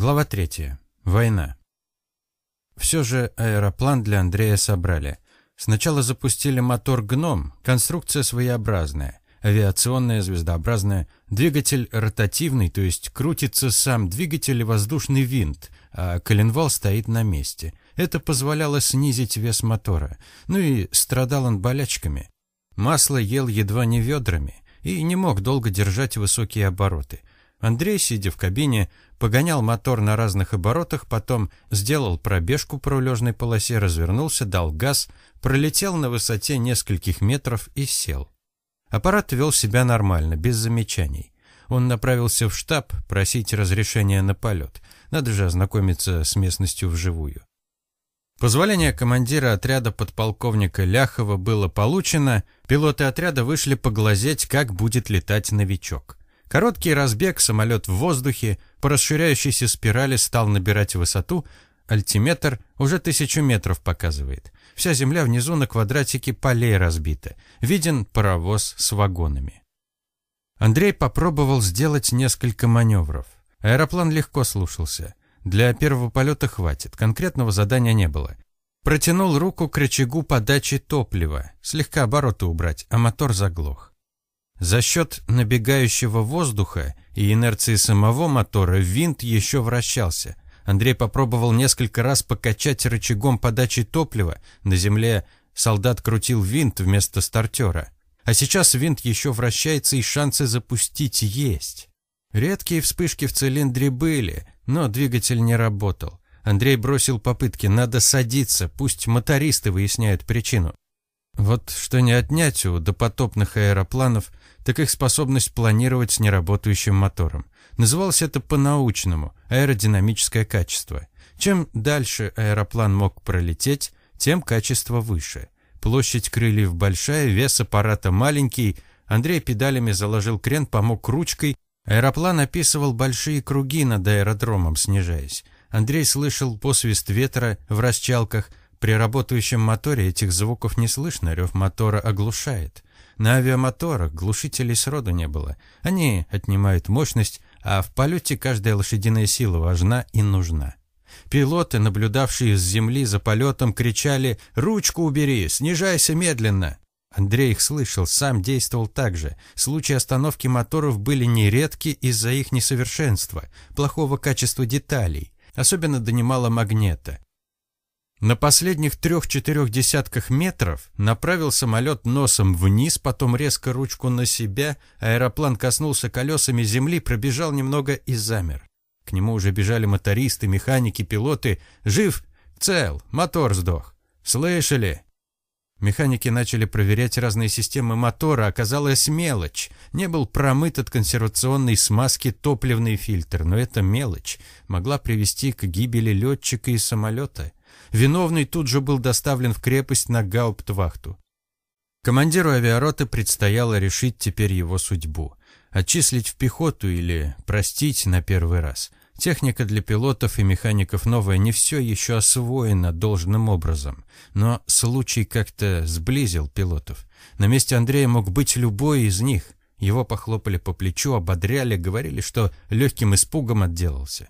Глава 3. Война. Все же аэроплан для Андрея собрали. Сначала запустили мотор «Гном», конструкция своеобразная, авиационная, звездообразная, двигатель ротативный, то есть крутится сам двигатель и воздушный винт, а коленвал стоит на месте. Это позволяло снизить вес мотора. Ну и страдал он болячками. Масло ел едва не ведрами и не мог долго держать высокие обороты. Андрей, сидя в кабине, погонял мотор на разных оборотах, потом сделал пробежку по рулежной полосе, развернулся, дал газ, пролетел на высоте нескольких метров и сел. Аппарат вел себя нормально, без замечаний. Он направился в штаб просить разрешения на полет. Надо же ознакомиться с местностью вживую. Позволение командира отряда подполковника Ляхова было получено, пилоты отряда вышли поглазеть, как будет летать новичок. Короткий разбег, самолет в воздухе, по расширяющейся спирали стал набирать высоту, альтиметр уже тысячу метров показывает. Вся земля внизу на квадратике полей разбита. Виден паровоз с вагонами. Андрей попробовал сделать несколько маневров. Аэроплан легко слушался. Для первого полета хватит, конкретного задания не было. Протянул руку к рычагу подачи топлива, слегка обороты убрать, а мотор заглох. За счет набегающего воздуха и инерции самого мотора винт еще вращался. Андрей попробовал несколько раз покачать рычагом подачи топлива. На земле солдат крутил винт вместо стартера. А сейчас винт еще вращается и шансы запустить есть. Редкие вспышки в цилиндре были, но двигатель не работал. Андрей бросил попытки, надо садиться, пусть мотористы выясняют причину. Вот что не отнять у допотопных аэропланов, так их способность планировать с неработающим мотором. Называлось это по-научному – аэродинамическое качество. Чем дальше аэроплан мог пролететь, тем качество выше. Площадь крыльев большая, вес аппарата маленький. Андрей педалями заложил крен, помог ручкой. Аэроплан описывал большие круги над аэродромом, снижаясь. Андрей слышал посвист ветра в расчалках. При работающем моторе этих звуков не слышно, рев мотора оглушает. На авиамоторах глушителей сроду не было. Они отнимают мощность, а в полете каждая лошадиная сила важна и нужна. Пилоты, наблюдавшие с земли за полетом, кричали «Ручку убери! Снижайся медленно!» Андрей их слышал, сам действовал так же. Случаи остановки моторов были нередки из-за их несовершенства, плохого качества деталей. Особенно донимало магнета. На последних трех-четырех десятках метров направил самолет носом вниз, потом резко ручку на себя, аэроплан коснулся колесами земли, пробежал немного и замер. К нему уже бежали мотористы, механики, пилоты. «Жив! Цел! Мотор сдох! Слышали?» Механики начали проверять разные системы мотора, оказалась мелочь. Не был промыт от консервационной смазки топливный фильтр, но эта мелочь могла привести к гибели летчика и самолета. Виновный тут же был доставлен в крепость на гауптвахту. Командиру авиароты предстояло решить теперь его судьбу. Отчислить в пехоту или простить на первый раз. Техника для пилотов и механиков новая, не все еще освоена должным образом. Но случай как-то сблизил пилотов. На месте Андрея мог быть любой из них. Его похлопали по плечу, ободряли, говорили, что легким испугом отделался.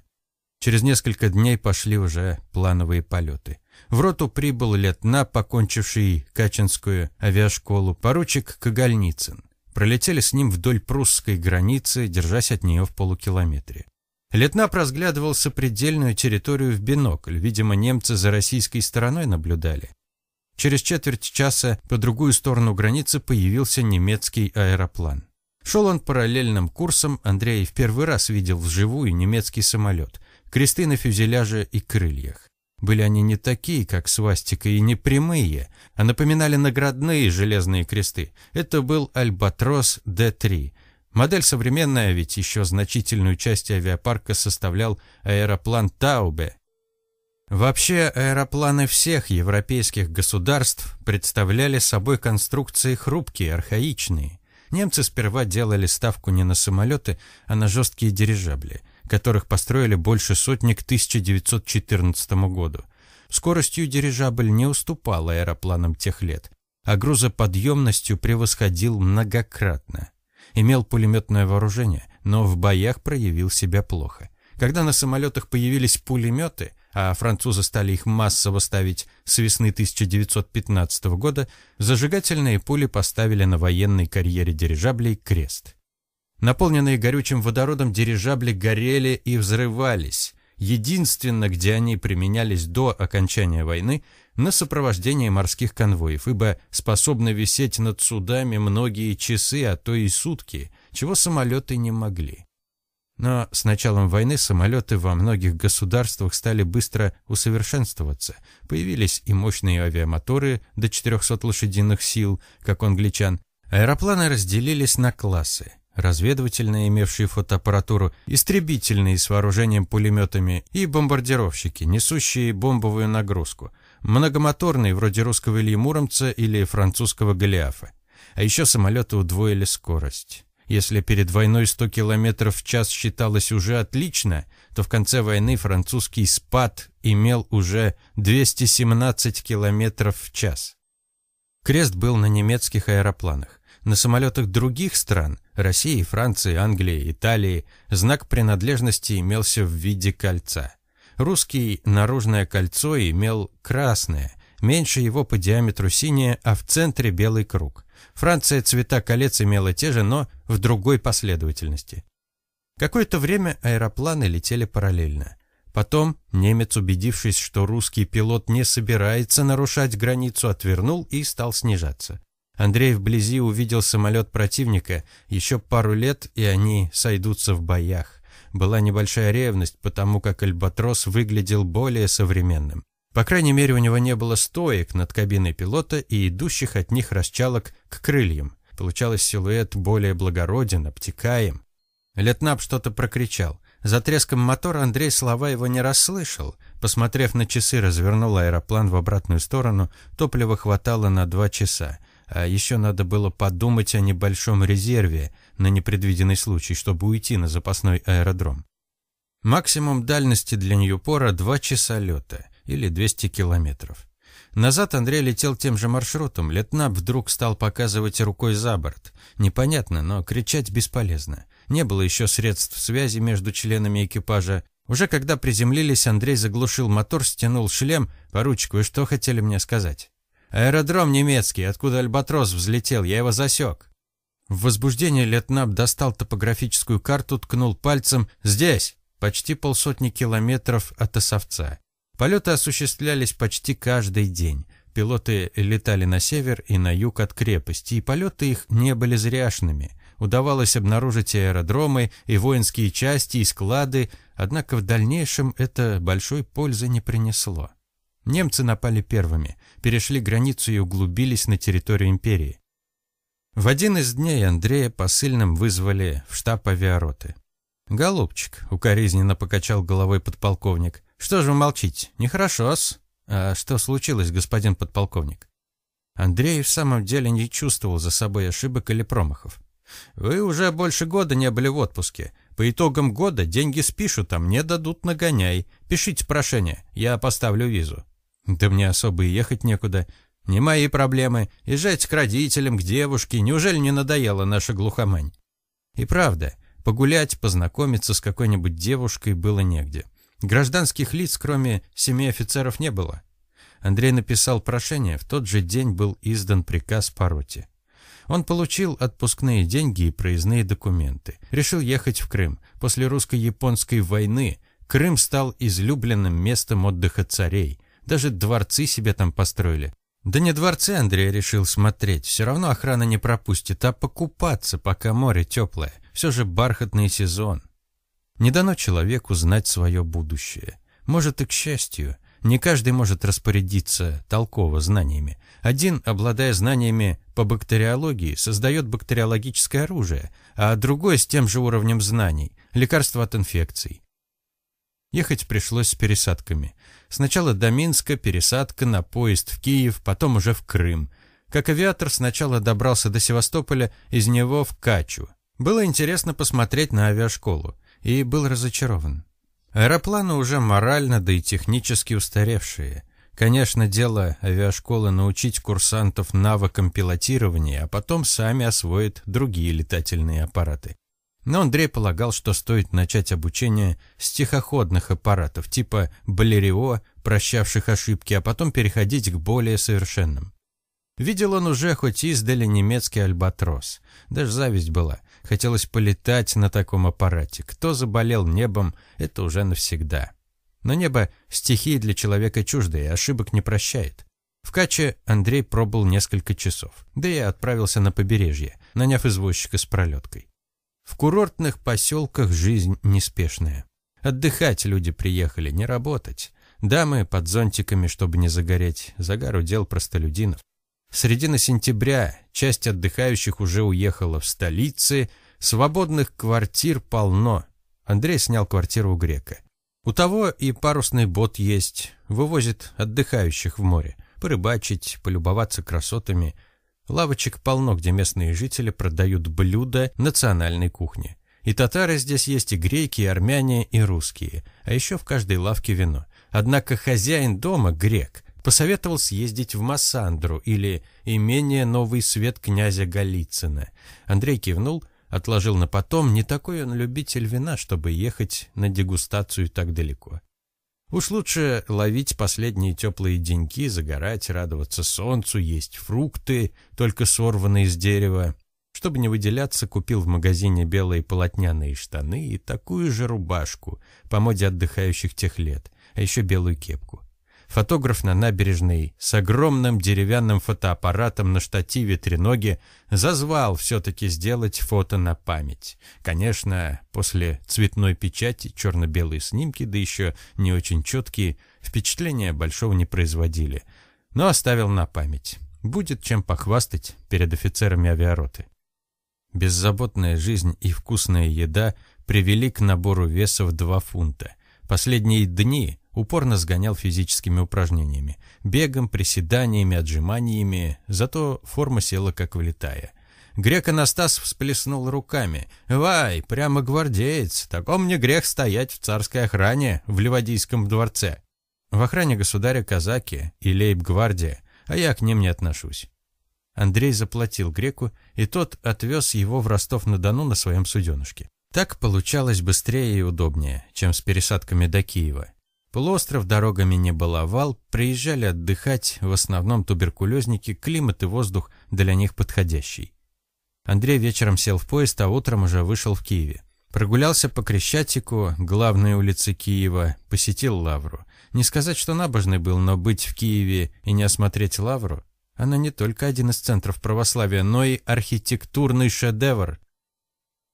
Через несколько дней пошли уже плановые полеты. В роту прибыл летна, покончивший Качинскую авиашколу, поручик Кагальницын. Пролетели с ним вдоль прусской границы, держась от нее в полукилометре. Летнап разглядывал сопредельную территорию в бинокль. Видимо, немцы за российской стороной наблюдали. Через четверть часа по другую сторону границы появился немецкий аэроплан. Шел он параллельным курсом, Андрей в первый раз видел вживую немецкий самолет кресты на фюзеляже и крыльях. Были они не такие, как свастика, и не прямые, а напоминали наградные железные кресты. Это был Альбатрос Д-3. Модель современная, ведь еще значительную часть авиапарка составлял аэроплан Таубе. Вообще, аэропланы всех европейских государств представляли собой конструкции хрупкие, архаичные. Немцы сперва делали ставку не на самолеты, а на жесткие дирижабли – которых построили больше сотни к 1914 году. Скоростью дирижабль не уступал аэропланам тех лет, а грузоподъемностью превосходил многократно. Имел пулеметное вооружение, но в боях проявил себя плохо. Когда на самолетах появились пулеметы, а французы стали их массово ставить с весны 1915 года, зажигательные пули поставили на военной карьере дирижаблей крест. Наполненные горючим водородом дирижабли горели и взрывались. Единственно, где они применялись до окончания войны, на сопровождение морских конвоев, ибо способны висеть над судами многие часы, а то и сутки, чего самолеты не могли. Но с началом войны самолеты во многих государствах стали быстро усовершенствоваться. Появились и мощные авиамоторы до 400 лошадиных сил, как у англичан. Аэропланы разделились на классы. Разведывательные, имевшие фотоаппаратуру, истребительные с вооружением пулеметами и бомбардировщики, несущие бомбовую нагрузку, многомоторные, вроде русского Ильи Муромца или французского Голиафа. А еще самолеты удвоили скорость. Если перед войной 100 км в час считалось уже отлично, то в конце войны французский спад имел уже 217 км в час. Крест был на немецких аэропланах. На самолетах других стран – России, Франции, Англии, Италии – знак принадлежности имелся в виде кольца. Русский наружное кольцо имел красное, меньше его по диаметру синее, а в центре белый круг. Франция цвета колец имела те же, но в другой последовательности. Какое-то время аэропланы летели параллельно. Потом немец, убедившись, что русский пилот не собирается нарушать границу, отвернул и стал снижаться. Андрей вблизи увидел самолет противника, еще пару лет, и они сойдутся в боях. Была небольшая ревность, потому как Альбатрос выглядел более современным. По крайней мере, у него не было стоек над кабиной пилота и идущих от них расчалок к крыльям. Получалось силуэт более благороден, обтекаем. Летнап что-то прокричал. За треском мотора Андрей слова его не расслышал. Посмотрев на часы, развернул аэроплан в обратную сторону. Топлива хватало на два часа. А еще надо было подумать о небольшом резерве на непредвиденный случай, чтобы уйти на запасной аэродром. Максимум дальности для Ньюпора – два часа лета или 200 километров. Назад Андрей летел тем же маршрутом. Летнап вдруг стал показывать рукой за борт. Непонятно, но кричать бесполезно. Не было еще средств связи между членами экипажа. Уже когда приземлились, Андрей заглушил мотор, стянул шлем. «Поручик, вы что хотели мне сказать?» «Аэродром немецкий, откуда Альбатрос взлетел, я его засек». В возбуждении Летнап достал топографическую карту, ткнул пальцем «Здесь!» Почти полсотни километров от Осовца. Полеты осуществлялись почти каждый день. Пилоты летали на север и на юг от крепости, и полеты их не были зряшными. Удавалось обнаружить аэродромы, и воинские части, и склады, однако в дальнейшем это большой пользы не принесло. Немцы напали первыми, перешли границу и углубились на территорию империи. В один из дней Андрея посыльным вызвали в штаб авиароты. «Голубчик», — укоризненно покачал головой подполковник, «Что же вы молчите? Нехорошо-с». «А что случилось, господин подполковник?» Андрей в самом деле не чувствовал за собой ошибок или промахов. «Вы уже больше года не были в отпуске. По итогам года деньги спишут, а мне дадут нагоняй. Пишите прошение, я поставлю визу». «Да мне особо и ехать некуда. Не мои проблемы. Езжать к родителям, к девушке. Неужели не надоела наша глухомань?» И правда, погулять, познакомиться с какой-нибудь девушкой было негде. Гражданских лиц, кроме семи офицеров, не было. Андрей написал прошение, в тот же день был издан приказ по роте. Он получил отпускные деньги и проездные документы. Решил ехать в Крым. После русско-японской войны Крым стал излюбленным местом отдыха царей. Даже дворцы себе там построили. Да не дворцы Андрей решил смотреть, все равно охрана не пропустит, а покупаться, пока море теплое. Все же бархатный сезон. Не дано человеку знать свое будущее. Может и к счастью. Не каждый может распорядиться толково знаниями. Один, обладая знаниями по бактериологии, создает бактериологическое оружие, а другой с тем же уровнем знаний – лекарство от инфекций. Ехать пришлось с пересадками. Сначала до Минска, пересадка на поезд в Киев, потом уже в Крым. Как авиатор сначала добрался до Севастополя, из него в Качу. Было интересно посмотреть на авиашколу и был разочарован. Аэропланы уже морально, да и технически устаревшие. Конечно, дело авиашколы научить курсантов навыкам пилотирования, а потом сами освоят другие летательные аппараты. Но Андрей полагал, что стоит начать обучение с тихоходных аппаратов типа Балерио, прощавших ошибки, а потом переходить к более совершенным. Видел он уже хоть издали немецкий альбатрос. Даже зависть была. Хотелось полетать на таком аппарате. Кто заболел небом, это уже навсегда. Но небо – стихия для человека чуждая, ошибок не прощает. В Каче Андрей пробыл несколько часов, да и отправился на побережье, наняв извозчика с пролеткой. В курортных поселках жизнь неспешная. Отдыхать люди приехали, не работать. Дамы под зонтиками, чтобы не загореть, загар удел простолюдинов. Середина сентября часть отдыхающих уже уехала в столицы, свободных квартир полно. Андрей снял квартиру у грека. У того и парусный бот есть, вывозит отдыхающих в море, порыбачить, полюбоваться красотами. Лавочек полно, где местные жители продают блюда национальной кухни. И татары здесь есть, и греки, и армяне, и русские. А еще в каждой лавке вино. Однако хозяин дома, грек, посоветовал съездить в Массандру или имение Новый Свет князя Голицына. Андрей кивнул, отложил на потом, не такой он любитель вина, чтобы ехать на дегустацию так далеко. Уж лучше ловить последние теплые деньки, загорать, радоваться солнцу, есть фрукты, только сорванные с дерева. Чтобы не выделяться, купил в магазине белые полотняные штаны и такую же рубашку по моде отдыхающих тех лет, а еще белую кепку. Фотограф на набережной с огромным деревянным фотоаппаратом на штативе треноги зазвал все-таки сделать фото на память. Конечно, после цветной печати черно-белые снимки, да еще не очень четкие, впечатления большого не производили. Но оставил на память. Будет чем похвастать перед офицерами авиароты. Беззаботная жизнь и вкусная еда привели к набору веса в 2 фунта. Последние дни упорно сгонял физическими упражнениями, бегом, приседаниями, отжиманиями, зато форма села как влетая. Грек Анастас всплеснул руками. «Вай, прямо гвардеец, таком мне грех стоять в царской охране в Ливадийском дворце. В охране государя казаки и лейб-гвардия, а я к ним не отношусь». Андрей заплатил греку, и тот отвез его в Ростов-на-Дону на своем суденышке. Так получалось быстрее и удобнее, чем с пересадками до Киева. Полуостров дорогами не баловал, приезжали отдыхать, в основном туберкулезники, климат и воздух для них подходящий. Андрей вечером сел в поезд, а утром уже вышел в Киеве. Прогулялся по Крещатику, главной улице Киева, посетил Лавру. Не сказать, что набожный был, но быть в Киеве и не осмотреть Лавру, она не только один из центров православия, но и архитектурный шедевр.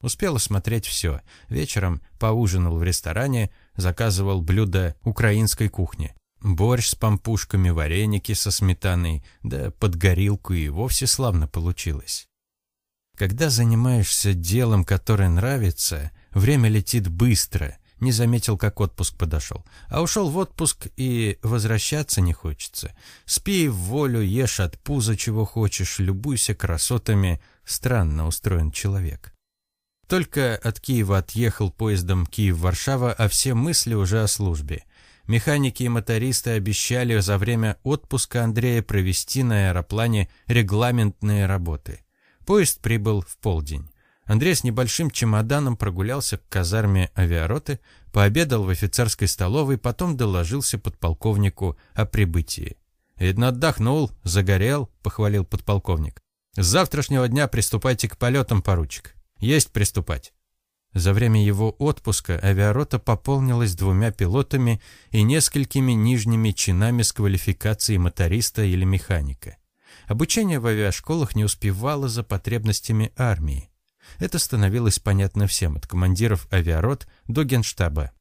Успел осмотреть все. Вечером поужинал в ресторане, заказывал блюда украинской кухни. Борщ с пампушками, вареники со сметаной, да под горилку и вовсе славно получилось. Когда занимаешься делом, которое нравится, время летит быстро. Не заметил, как отпуск подошел. А ушел в отпуск и возвращаться не хочется. Спи в волю, ешь от пуза чего хочешь, любуйся красотами. Странно устроен человек. Только от Киева отъехал поездом Киев-Варшава, а все мысли уже о службе. Механики и мотористы обещали за время отпуска Андрея провести на аэроплане регламентные работы. Поезд прибыл в полдень. Андрей с небольшим чемоданом прогулялся к казарме авиароты, пообедал в офицерской столовой, потом доложился подполковнику о прибытии. «Видно, отдохнул, загорел», — похвалил подполковник. «С завтрашнего дня приступайте к полетам, поручик». Есть приступать. За время его отпуска авиарота пополнилась двумя пилотами и несколькими нижними чинами с квалификацией моториста или механика. Обучение в авиашколах не успевало за потребностями армии. Это становилось понятно всем, от командиров авиарот до генштаба.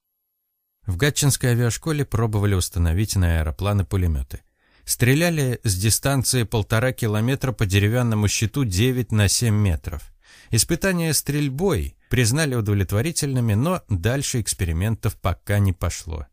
В Гатчинской авиашколе пробовали установить на аэропланы пулеметы. Стреляли с дистанции полтора километра по деревянному щиту 9 на 7 метров. Испытания стрельбой признали удовлетворительными, но дальше экспериментов пока не пошло.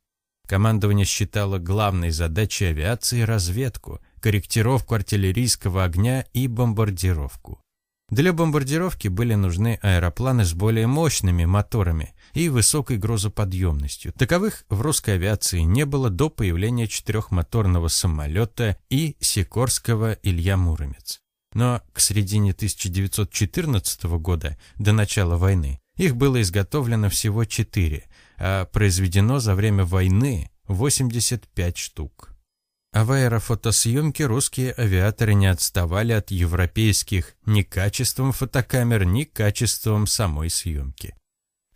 Командование считало главной задачей авиации разведку, корректировку артиллерийского огня и бомбардировку. Для бомбардировки были нужны аэропланы с более мощными моторами и высокой грузоподъемностью. Таковых в русской авиации не было до появления четырехмоторного самолета и Сикорского Илья Муромец. Но к середине 1914 года, до начала войны, Их было изготовлено всего 4, а произведено за время войны 85 штук. А в аэрофотосъемке русские авиаторы не отставали от европейских ни качеством фотокамер, ни качеством самой съемки.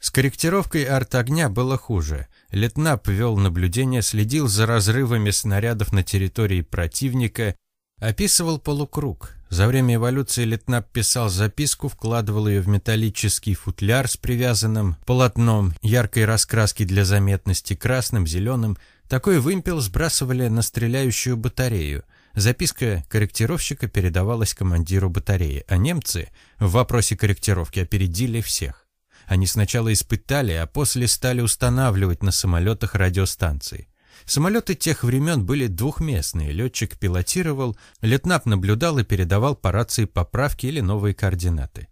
С корректировкой арт-огня было хуже. Летнап вел наблюдение, следил за разрывами снарядов на территории противника, описывал полукруг. За время эволюции Летнап писал записку, вкладывал ее в металлический футляр с привязанным полотном яркой раскраски для заметности красным, зеленым. Такой вымпел сбрасывали на стреляющую батарею. Записка корректировщика передавалась командиру батареи, а немцы в вопросе корректировки опередили всех. Они сначала испытали, а после стали устанавливать на самолетах радиостанции. Самолеты тех времен были двухместные. Летчик пилотировал, летнап наблюдал и передавал по рации поправки или новые координаты.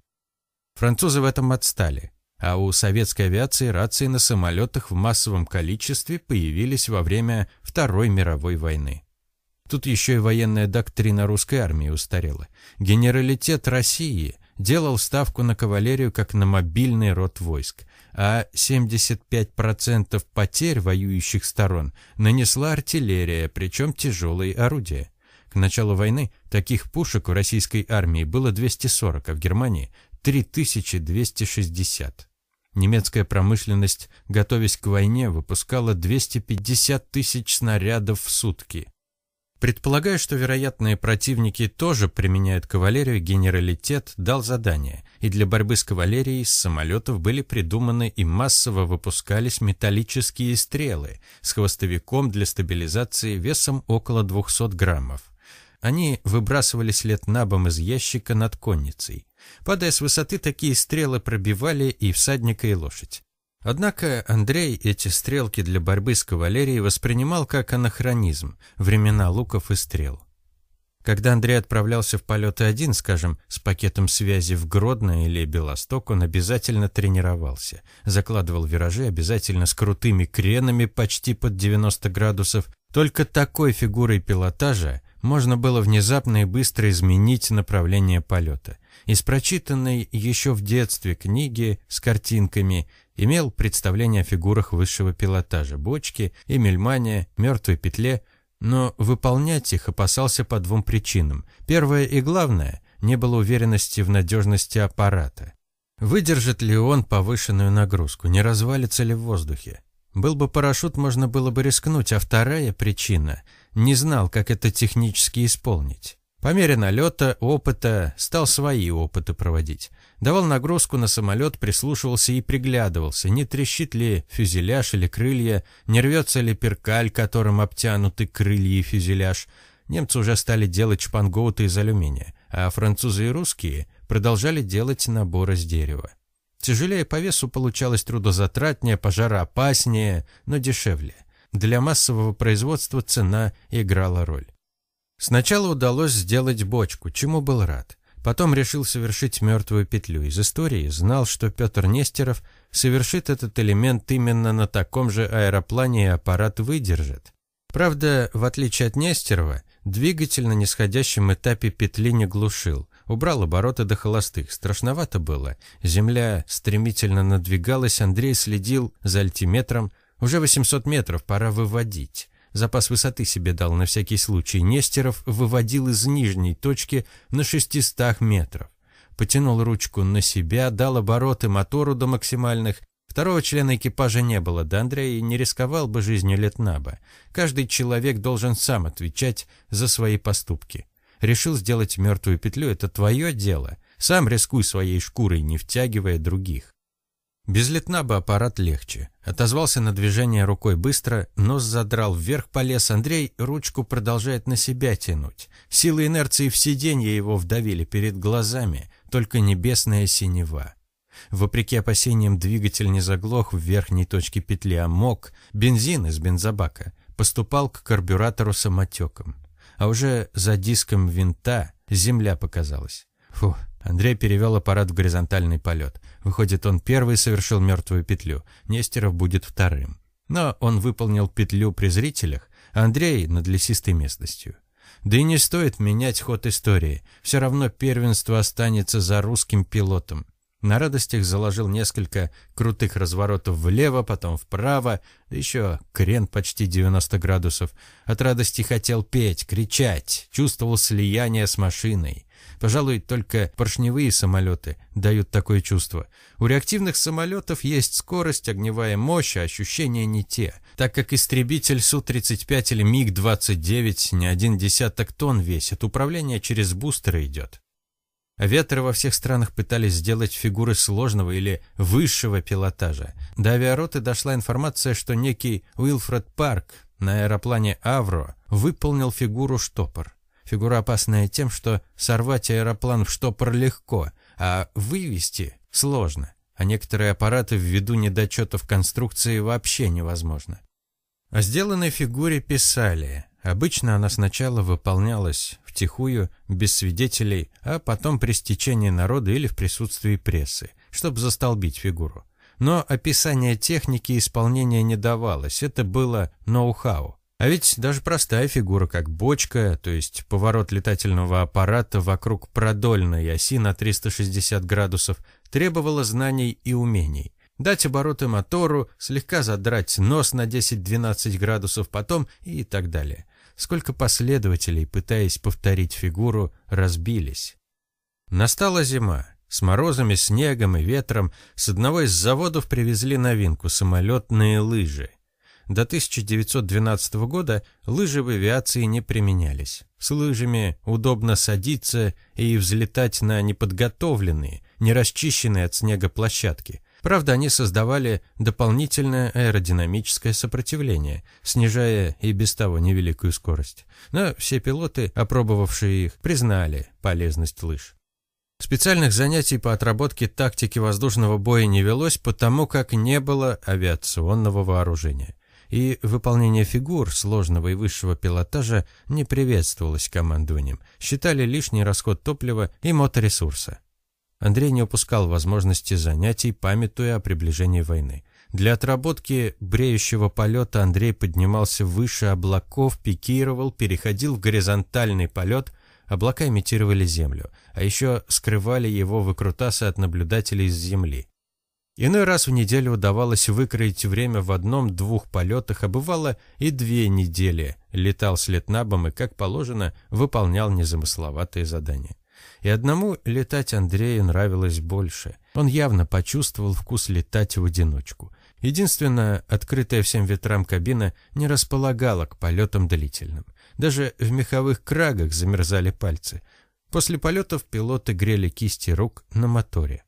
Французы в этом отстали, а у советской авиации рации на самолетах в массовом количестве появились во время Второй мировой войны. Тут еще и военная доктрина русской армии устарела. Генералитет России делал ставку на кавалерию как на мобильный род войск, а 75% потерь воюющих сторон нанесла артиллерия, причем тяжелые орудия. К началу войны таких пушек в российской армии было 240, а в Германии 3260. Немецкая промышленность, готовясь к войне, выпускала 250 тысяч снарядов в сутки. Предполагая, что вероятные противники тоже применяют кавалерию, генералитет дал задание, и для борьбы с кавалерией с самолетов были придуманы и массово выпускались металлические стрелы с хвостовиком для стабилизации весом около 200 граммов. Они выбрасывались летнабом из ящика над конницей. Падая с высоты, такие стрелы пробивали и всадника, и лошадь. Однако Андрей эти стрелки для борьбы с кавалерией воспринимал как анахронизм, времена луков и стрел. Когда Андрей отправлялся в полеты один, скажем, с пакетом связи в Гродно или Белосток, он обязательно тренировался, закладывал виражи обязательно с крутыми кренами почти под 90 градусов. Только такой фигурой пилотажа можно было внезапно и быстро изменить направление полета. Из прочитанной еще в детстве книги с картинками имел представление о фигурах высшего пилотажа, бочке, эмельмане, мертвой петле, но выполнять их опасался по двум причинам. Первое и главное – не было уверенности в надежности аппарата. Выдержит ли он повышенную нагрузку, не развалится ли в воздухе? Был бы парашют, можно было бы рискнуть, а вторая причина – не знал, как это технически исполнить. По мере налета, опыта, стал свои опыты проводить. Давал нагрузку на самолет, прислушивался и приглядывался, не трещит ли фюзеляж или крылья, не рвется ли перкаль, которым обтянуты крылья и фюзеляж. Немцы уже стали делать шпангоуты из алюминия, а французы и русские продолжали делать набор из дерева. Тяжелее по весу получалось трудозатратнее, пожароопаснее, но дешевле. Для массового производства цена играла роль. Сначала удалось сделать бочку, чему был рад. Потом решил совершить мертвую петлю. Из истории знал, что Петр Нестеров совершит этот элемент именно на таком же аэроплане и аппарат выдержит. Правда, в отличие от Нестерова, двигатель на нисходящем этапе петли не глушил. Убрал обороты до холостых. Страшновато было. Земля стремительно надвигалась, Андрей следил за альтиметром. Уже 800 метров, пора выводить. Запас высоты себе дал на всякий случай. Нестеров выводил из нижней точки на 600 метров. Потянул ручку на себя, дал обороты мотору до максимальных. Второго члена экипажа не было, да Андрей не рисковал бы жизнью Летнаба. Каждый человек должен сам отвечать за свои поступки. Решил сделать мертвую петлю – это твое дело. Сам рискуй своей шкурой, не втягивая других. Без летнаба аппарат легче. Отозвался на движение рукой быстро, нос задрал вверх, полез Андрей, ручку продолжает на себя тянуть. Силы инерции в сиденье его вдавили перед глазами, только небесная синева. Вопреки опасениям двигатель не заглох в верхней точке петли, а мог, бензин из бензобака, поступал к карбюратору самотеком. А уже за диском винта земля показалась. Фу, Андрей перевел аппарат в горизонтальный полет. Выходит, он первый совершил мертвую петлю, Нестеров будет вторым. Но он выполнил петлю при зрителях, а Андрей над лесистой местностью. Да и не стоит менять ход истории. Все равно первенство останется за русским пилотом. На радостях заложил несколько крутых разворотов влево, потом вправо, да еще крен почти 90 градусов. От радости хотел петь, кричать, чувствовал слияние с машиной. Пожалуй, только поршневые самолеты дают такое чувство. У реактивных самолетов есть скорость, огневая мощь, а ощущения не те, так как истребитель Су-35 или МиГ-29 не один десяток тонн весит, управление через бустеры идет. Авиаторы во всех странах пытались сделать фигуры сложного или высшего пилотажа. До авиароты дошла информация, что некий Уилфред Парк на аэроплане «Авро» выполнил фигуру штопор. Фигура опасная тем, что сорвать аэроплан в штопор легко, а вывести сложно, а некоторые аппараты ввиду недочетов конструкции вообще невозможно. О сделанной фигуре писали. Обычно она сначала выполнялась втихую, без свидетелей, а потом при стечении народа или в присутствии прессы, чтобы застолбить фигуру. Но описание техники исполнения не давалось, это было ноу-хау. А ведь даже простая фигура, как бочка, то есть поворот летательного аппарата вокруг продольной оси на 360 градусов, требовала знаний и умений. Дать обороты мотору, слегка задрать нос на 10-12 градусов потом и так далее. Сколько последователей, пытаясь повторить фигуру, разбились. Настала зима. С морозами, снегом и ветром с одного из заводов привезли новинку – самолетные лыжи. До 1912 года лыжи в авиации не применялись. С лыжами удобно садиться и взлетать на неподготовленные, не расчищенные от снега площадки. Правда, они создавали дополнительное аэродинамическое сопротивление, снижая и без того невеликую скорость. Но все пилоты, опробовавшие их, признали полезность лыж. Специальных занятий по отработке тактики воздушного боя не велось, потому как не было авиационного вооружения и выполнение фигур сложного и высшего пилотажа не приветствовалось командованием, считали лишний расход топлива и моторесурса. Андрей не упускал возможности занятий, памятуя о приближении войны. Для отработки бреющего полета Андрей поднимался выше облаков, пикировал, переходил в горизонтальный полет, облака имитировали Землю, а еще скрывали его выкрутасы от наблюдателей с Земли. Иной раз в неделю удавалось выкроить время в одном-двух полетах, а бывало и две недели. Летал след набом и, как положено, выполнял незамысловатые задания. И одному летать Андрею нравилось больше. Он явно почувствовал вкус летать в одиночку. Единственная открытая всем ветрам кабина не располагала к полетам длительным. Даже в меховых крагах замерзали пальцы. После полетов пилоты грели кисти рук на моторе.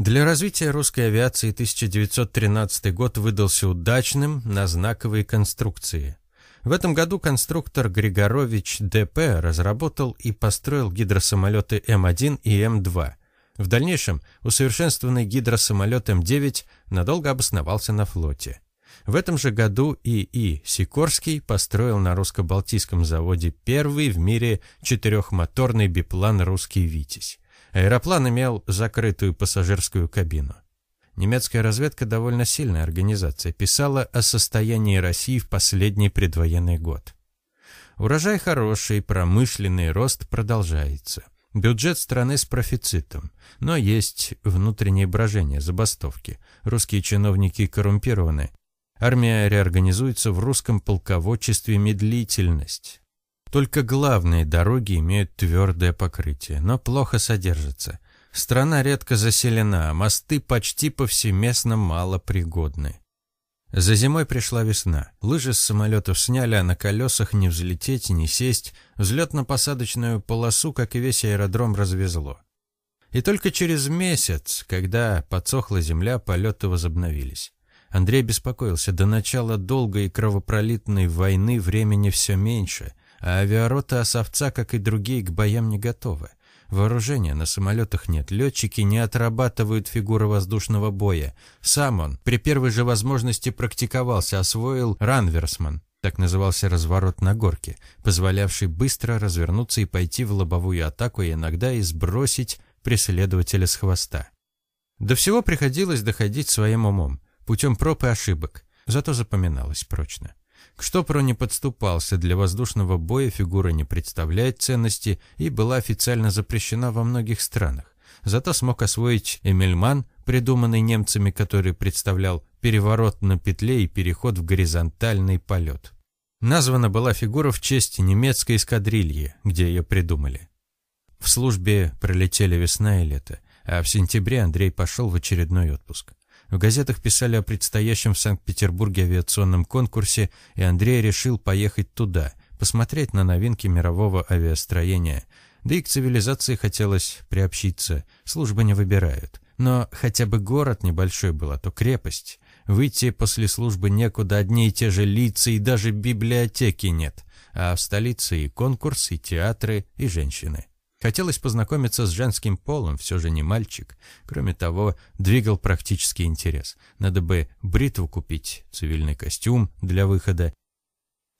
Для развития русской авиации 1913 год выдался удачным на знаковые конструкции. В этом году конструктор Григорович ДП разработал и построил гидросамолеты М1 и М2. В дальнейшем усовершенствованный гидросамолет М9 надолго обосновался на флоте. В этом же году ИИ Сикорский построил на русско-балтийском заводе первый в мире четырехмоторный биплан «Русский Витязь». Аэроплан имел закрытую пассажирскую кабину. Немецкая разведка довольно сильная организация, писала о состоянии России в последний предвоенный год. Урожай хороший, промышленный рост продолжается. Бюджет страны с профицитом, но есть внутреннее брожение, забастовки. Русские чиновники коррумпированы. Армия реорганизуется в русском полководчестве медлительность. Только главные дороги имеют твердое покрытие, но плохо содержатся. Страна редко заселена, а мосты почти повсеместно малопригодны. За зимой пришла весна. Лыжи с самолетов сняли, а на колесах не взлететь, не сесть. Взлетно-посадочную полосу, как и весь аэродром, развезло. И только через месяц, когда подсохла земля, полеты возобновились. Андрей беспокоился. До начала долгой и кровопролитной войны времени все меньше а авиарота Осовца, как и другие, к боям не готовы. Вооружения на самолетах нет, летчики не отрабатывают фигуры воздушного боя. Сам он при первой же возможности практиковался, освоил ранверсман, так назывался разворот на горке, позволявший быстро развернуться и пойти в лобовую атаку и иногда и сбросить преследователя с хвоста. До всего приходилось доходить своим умом, путем проб и ошибок, зато запоминалось прочно. К штопору не подступался, для воздушного боя фигура не представляет ценности и была официально запрещена во многих странах. зато смог освоить Эмельман, придуманный немцами, который представлял переворот на петле и переход в горизонтальный полет. Названа была фигура в честь немецкой эскадрильи, где ее придумали. В службе пролетели весна и лето, а в сентябре Андрей пошел в очередной отпуск. В газетах писали о предстоящем в Санкт-Петербурге авиационном конкурсе, и Андрей решил поехать туда, посмотреть на новинки мирового авиастроения. Да и к цивилизации хотелось приобщиться, службы не выбирают. Но хотя бы город небольшой был, а то крепость. Выйти после службы некуда, одни и те же лица, и даже библиотеки нет. А в столице и конкурс, и театры, и женщины. Хотелось познакомиться с женским полом, все же не мальчик. Кроме того, двигал практический интерес. Надо бы бритву купить, цивильный костюм для выхода.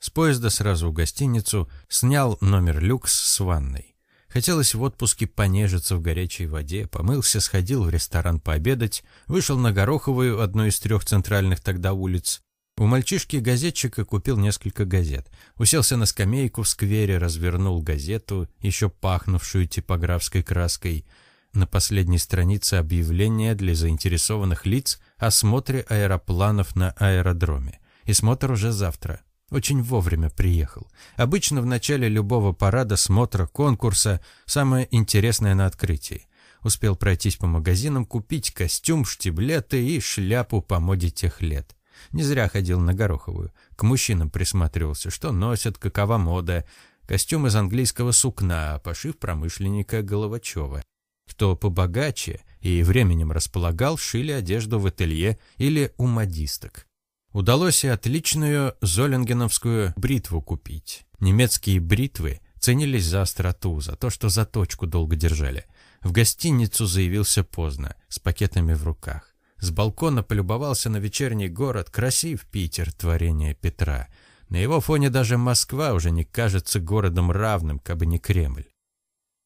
С поезда сразу в гостиницу снял номер люкс с ванной. Хотелось в отпуске понежиться в горячей воде, помылся, сходил в ресторан пообедать, вышел на Гороховую, одну из трех центральных тогда улиц, у мальчишки-газетчика купил несколько газет. Уселся на скамейку в сквере, развернул газету, еще пахнувшую типографской краской. На последней странице объявление для заинтересованных лиц о смотре аэропланов на аэродроме. И смотр уже завтра. Очень вовремя приехал. Обычно в начале любого парада, смотра, конкурса самое интересное на открытии. Успел пройтись по магазинам, купить костюм, штиблеты и шляпу по моде тех лет. Не зря ходил на Гороховую. К мужчинам присматривался, что носят, какова мода. Костюм из английского сукна, пошив промышленника Головачева. Кто побогаче и временем располагал, шили одежду в ателье или у модисток. Удалось и отличную золингеновскую бритву купить. Немецкие бритвы ценились за остроту, за то, что заточку долго держали. В гостиницу заявился поздно, с пакетами в руках. С балкона полюбовался на вечерний город, красив Питер, творение Петра. На его фоне даже Москва уже не кажется городом равным, кабы не Кремль.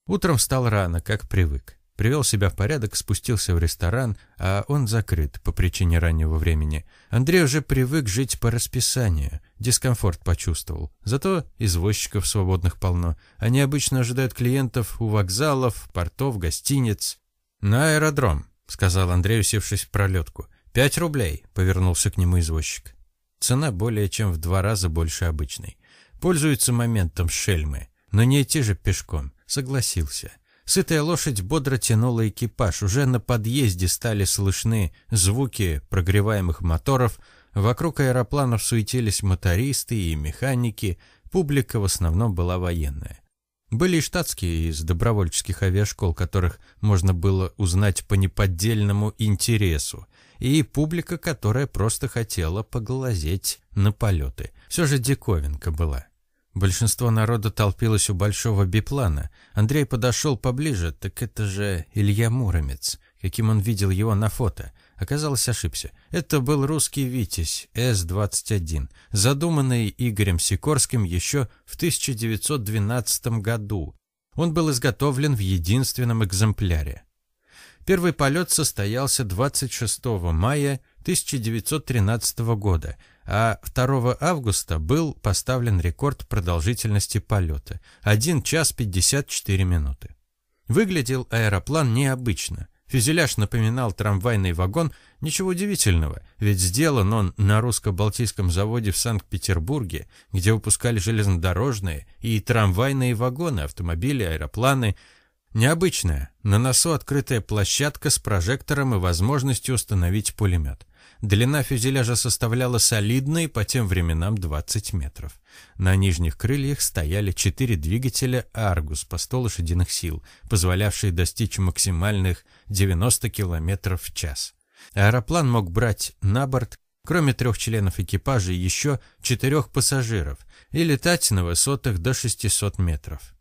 Утром встал рано, как привык. Привел себя в порядок, спустился в ресторан, а он закрыт по причине раннего времени. Андрей уже привык жить по расписанию, дискомфорт почувствовал. Зато извозчиков свободных полно. Они обычно ожидают клиентов у вокзалов, портов, гостиниц. На аэродром. — сказал Андрей, усевшись в пролетку. «Пять рублей», — повернулся к нему извозчик. Цена более чем в два раза больше обычной. Пользуются моментом шельмы, но не идти же пешком. Согласился. Сытая лошадь бодро тянула экипаж. Уже на подъезде стали слышны звуки прогреваемых моторов. Вокруг аэропланов суетились мотористы и механики. Публика в основном была военная. Были и штатские из добровольческих авиашкол, которых можно было узнать по неподдельному интересу, и публика, которая просто хотела поглазеть на полеты. Все же диковинка была. Большинство народа толпилось у большого биплана. Андрей подошел поближе, так это же Илья Муромец, каким он видел его на фото. Оказалось, ошибся. Это был русский «Витязь» С-21, задуманный Игорем Сикорским еще в 1912 году. Он был изготовлен в единственном экземпляре. Первый полет состоялся 26 мая 1913 года, а 2 августа был поставлен рекорд продолжительности полета – 1 час 54 минуты. Выглядел аэроплан необычно. Фюзеляж напоминал трамвайный вагон, ничего удивительного, ведь сделан он на русско-балтийском заводе в Санкт-Петербурге, где выпускали железнодорожные и трамвайные вагоны, автомобили, аэропланы. Необычная, на носу открытая площадка с прожектором и возможностью установить пулемет. Длина фюзеляжа составляла солидные по тем временам 20 метров. На нижних крыльях стояли четыре двигателя «Аргус» по 100 лошадиных сил, позволявшие достичь максимальных 90 км в час. Аэроплан мог брать на борт, кроме трех членов экипажа, еще четырех пассажиров и летать на высотах до 600 метров.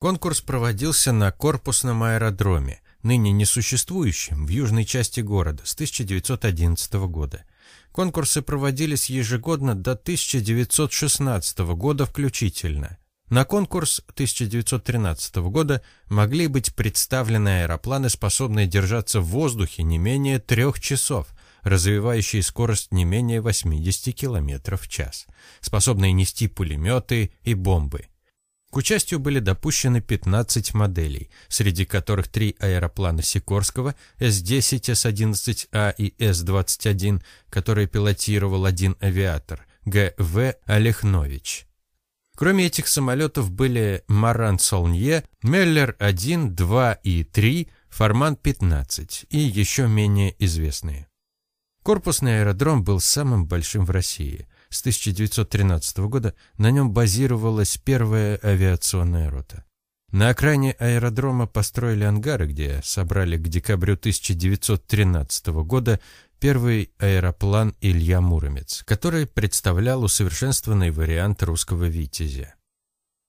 Конкурс проводился на корпусном аэродроме, ныне несуществующем, в южной части города с 1911 года. Конкурсы проводились ежегодно до 1916 года включительно. На конкурс 1913 года могли быть представлены аэропланы, способные держаться в воздухе не менее трех часов, развивающие скорость не менее 80 км в час, способные нести пулеметы и бомбы. К участию были допущены 15 моделей, среди которых три аэроплана Сикорского С-10, С-11А и С-21, которые пилотировал один авиатор Г.В. Олехнович. Кроме этих самолетов были Маран Солнье, Меллер-1, 2 и 3, Форман-15 и еще менее известные. Корпусный аэродром был самым большим в России – с 1913 года на нем базировалась первая авиационная рота. На окраине аэродрома построили ангары, где собрали к декабрю 1913 года первый аэроплан Илья Муромец, который представлял усовершенствованный вариант русского «Витязя».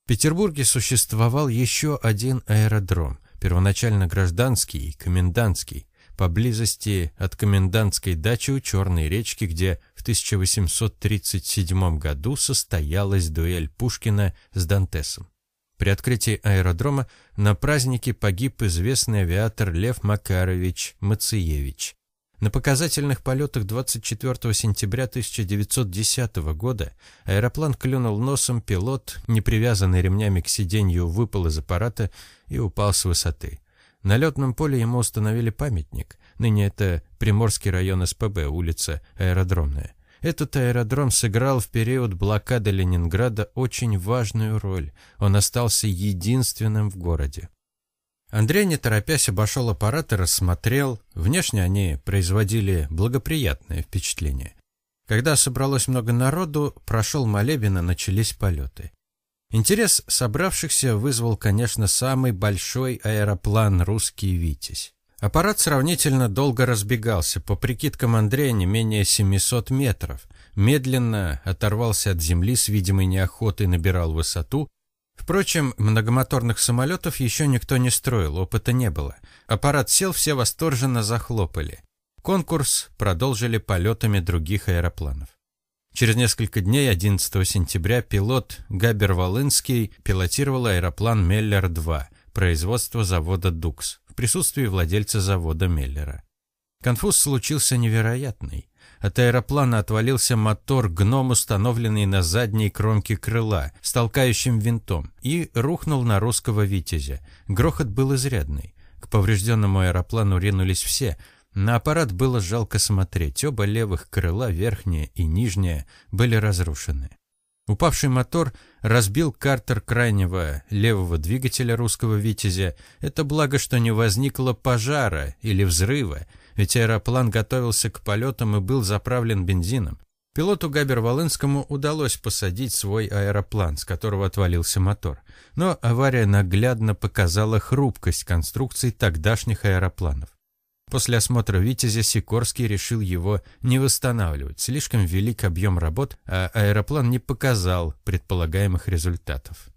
В Петербурге существовал еще один аэродром, первоначально гражданский и комендантский, поблизости от комендантской дачи у Черной речки, где в 1837 году состоялась дуэль Пушкина с Дантесом. При открытии аэродрома на празднике погиб известный авиатор Лев Макарович Мациевич. На показательных полетах 24 сентября 1910 года аэроплан клюнул носом, пилот, не привязанный ремнями к сиденью, выпал из аппарата и упал с высоты. На летном поле ему установили памятник. Ныне это Приморский район СПБ, улица Аэродромная. Этот аэродром сыграл в период блокады Ленинграда очень важную роль. Он остался единственным в городе. Андрей, не торопясь, обошел аппарат и рассмотрел. Внешне они производили благоприятное впечатление. Когда собралось много народу, прошел молебен и начались полеты. Интерес собравшихся вызвал, конечно, самый большой аэроплан «Русский Витязь». Аппарат сравнительно долго разбегался, по прикидкам Андрея не менее 700 метров. Медленно оторвался от земли с видимой неохотой, набирал высоту. Впрочем, многомоторных самолетов еще никто не строил, опыта не было. Аппарат сел, все восторженно захлопали. Конкурс продолжили полетами других аэропланов. Через несколько дней, 11 сентября, пилот Габер Волынский пилотировал аэроплан Меллер-2, производства завода «Дукс», в присутствии владельца завода Меллера. Конфуз случился невероятный. От аэроплана отвалился мотор «Гном», установленный на задней кромке крыла, с толкающим винтом, и рухнул на русского «Витязя». Грохот был изрядный. К поврежденному аэроплану ринулись все – на аппарат было жалко смотреть. Оба левых крыла, верхнее и нижнее, были разрушены. Упавший мотор разбил картер крайнего левого двигателя русского «Витязя». Это благо, что не возникло пожара или взрыва, ведь аэроплан готовился к полетам и был заправлен бензином. Пилоту Габер-Волынскому удалось посадить свой аэроплан, с которого отвалился мотор. Но авария наглядно показала хрупкость конструкций тогдашних аэропланов. После осмотра «Витязя» Сикорский решил его не восстанавливать. Слишком велик объем работ, а аэроплан не показал предполагаемых результатов.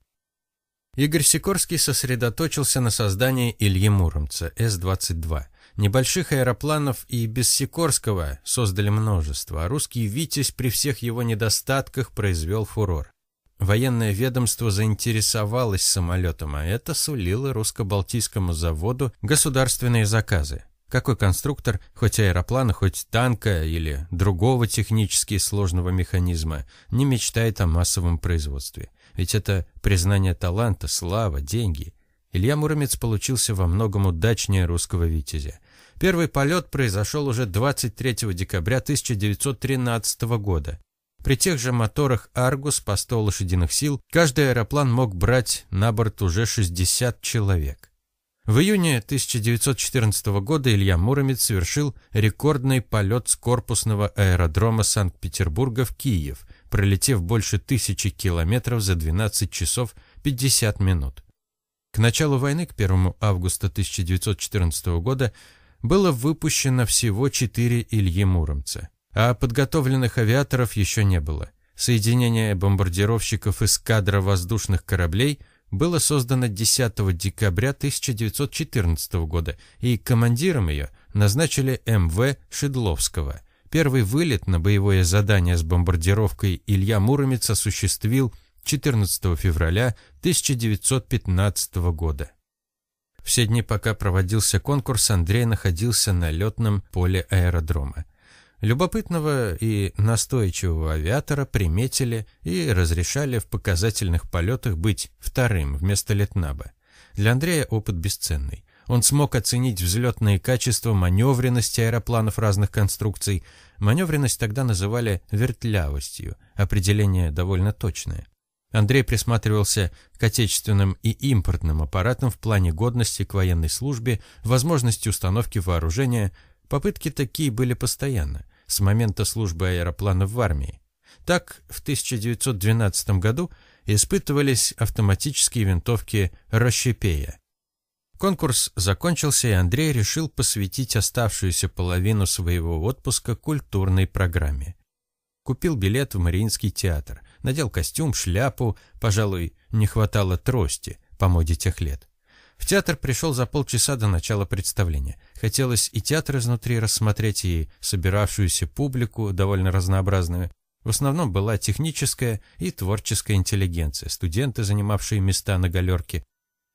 Игорь Сикорский сосредоточился на создании Ильи Муромца С-22. Небольших аэропланов и без Сикорского создали множество, а русский «Витязь» при всех его недостатках произвел фурор. Военное ведомство заинтересовалось самолетом, а это сулило русско-балтийскому заводу государственные заказы. Какой конструктор, хоть аэроплана, хоть танка или другого технически сложного механизма, не мечтает о массовом производстве? Ведь это признание таланта, слава, деньги. Илья Муромец получился во многом удачнее русского «Витязя». Первый полет произошел уже 23 декабря 1913 года. При тех же моторах «Аргус» по 100 лошадиных сил каждый аэроплан мог брать на борт уже 60 человек. В июне 1914 года Илья Муромец совершил рекордный полет с корпусного аэродрома Санкт-Петербурга в Киев, пролетев больше тысячи километров за 12 часов 50 минут. К началу войны, к 1 августа 1914 года, было выпущено всего 4 Ильи Муромца, а подготовленных авиаторов еще не было. Соединение бомбардировщиков эскадра воздушных кораблей – было создано 10 декабря 1914 года, и командиром ее назначили М.В. Шедловского. Первый вылет на боевое задание с бомбардировкой Илья Муромец осуществил 14 февраля 1915 года. Все дни, пока проводился конкурс, Андрей находился на летном поле аэродрома. Любопытного и настойчивого авиатора приметили и разрешали в показательных полетах быть вторым вместо летнаба. Для Андрея опыт бесценный. Он смог оценить взлетные качества маневренности аэропланов разных конструкций. Маневренность тогда называли вертлявостью, определение довольно точное. Андрей присматривался к отечественным и импортным аппаратам в плане годности к военной службе, возможности установки вооружения. Попытки такие были постоянно с момента службы аэропланов в армии. Так, в 1912 году испытывались автоматические винтовки «Рощепея». Конкурс закончился, и Андрей решил посвятить оставшуюся половину своего отпуска культурной программе. Купил билет в Мариинский театр, надел костюм, шляпу, пожалуй, не хватало трости по моде тех лет. В театр пришел за полчаса до начала представления. Хотелось и театр изнутри рассмотреть, и собиравшуюся публику, довольно разнообразную. В основном была техническая и творческая интеллигенция, студенты, занимавшие места на галерке.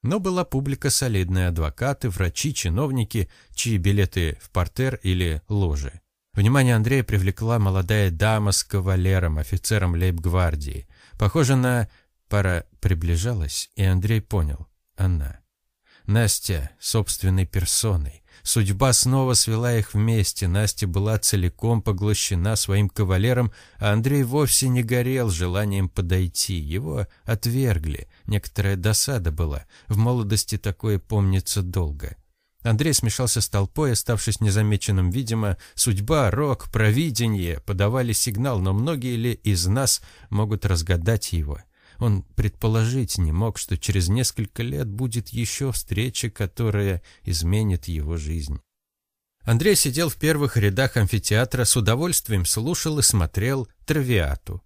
Но была публика солидная, адвокаты, врачи, чиновники, чьи билеты в портер или ложи. Внимание Андрея привлекла молодая дама с кавалером, офицером лейб-гвардии. Похоже на... Пара приближалась, и Андрей понял. Она. Настя собственной персоной. Судьба снова свела их вместе. Настя была целиком поглощена своим кавалером, а Андрей вовсе не горел желанием подойти. Его отвергли. Некоторая досада была. В молодости такое помнится долго. Андрей смешался с толпой, оставшись незамеченным, видимо, судьба, рок, провидение подавали сигнал, но многие ли из нас могут разгадать его? Он предположить не мог, что через несколько лет будет еще встреча, которая изменит его жизнь. Андрей сидел в первых рядах амфитеатра, с удовольствием слушал и смотрел «Травиату».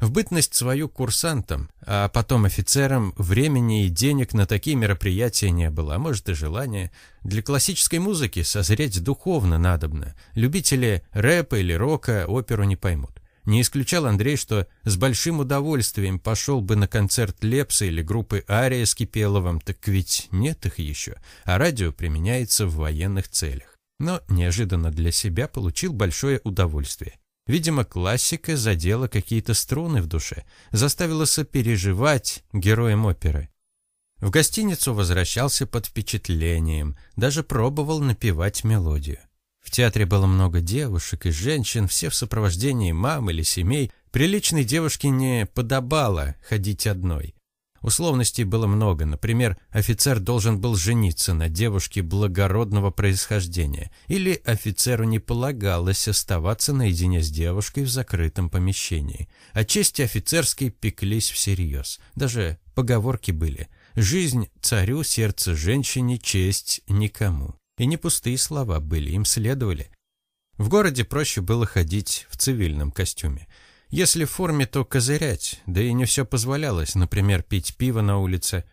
В бытность свою курсантом, а потом офицером, времени и денег на такие мероприятия не было, а может и желания. Для классической музыки созреть духовно надобно. Любители рэпа или рока оперу не поймут. Не исключал Андрей, что с большим удовольствием пошел бы на концерт Лепса или группы Ария с Кипеловым, так ведь нет их еще, а радио применяется в военных целях. Но неожиданно для себя получил большое удовольствие. Видимо, классика задела какие-то струны в душе, заставила сопереживать героям оперы. В гостиницу возвращался под впечатлением, даже пробовал напевать мелодию. В театре было много девушек и женщин, все в сопровождении мам или семей. Приличной девушке не подобало ходить одной. Условностей было много. Например, офицер должен был жениться на девушке благородного происхождения, или офицеру не полагалось оставаться наедине с девушкой в закрытом помещении. О чести офицерской пеклись всерьез. Даже поговорки были. «Жизнь царю, сердце женщине, честь никому». И не пустые слова были, им следовали. В городе проще было ходить в цивильном костюме. Если в форме, то козырять, да и не все позволялось, например, пить пиво на улице.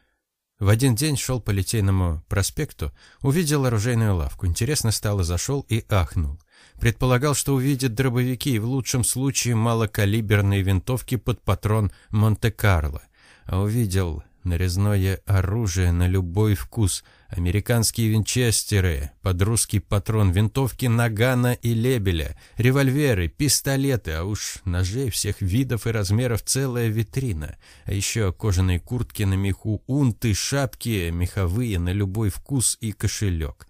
В один день шел по Литейному проспекту, увидел оружейную лавку. Интересно стало, зашел и ахнул. Предполагал, что увидит дробовики и в лучшем случае малокалиберные винтовки под патрон Монте-Карло. А увидел нарезное оружие на любой вкус – Американские винчестеры, под русский патрон, винтовки Нагана и Лебеля, револьверы, пистолеты, а уж ножей всех видов и размеров целая витрина. А еще кожаные куртки на меху, унты, шапки, меховые на любой вкус и кошелек.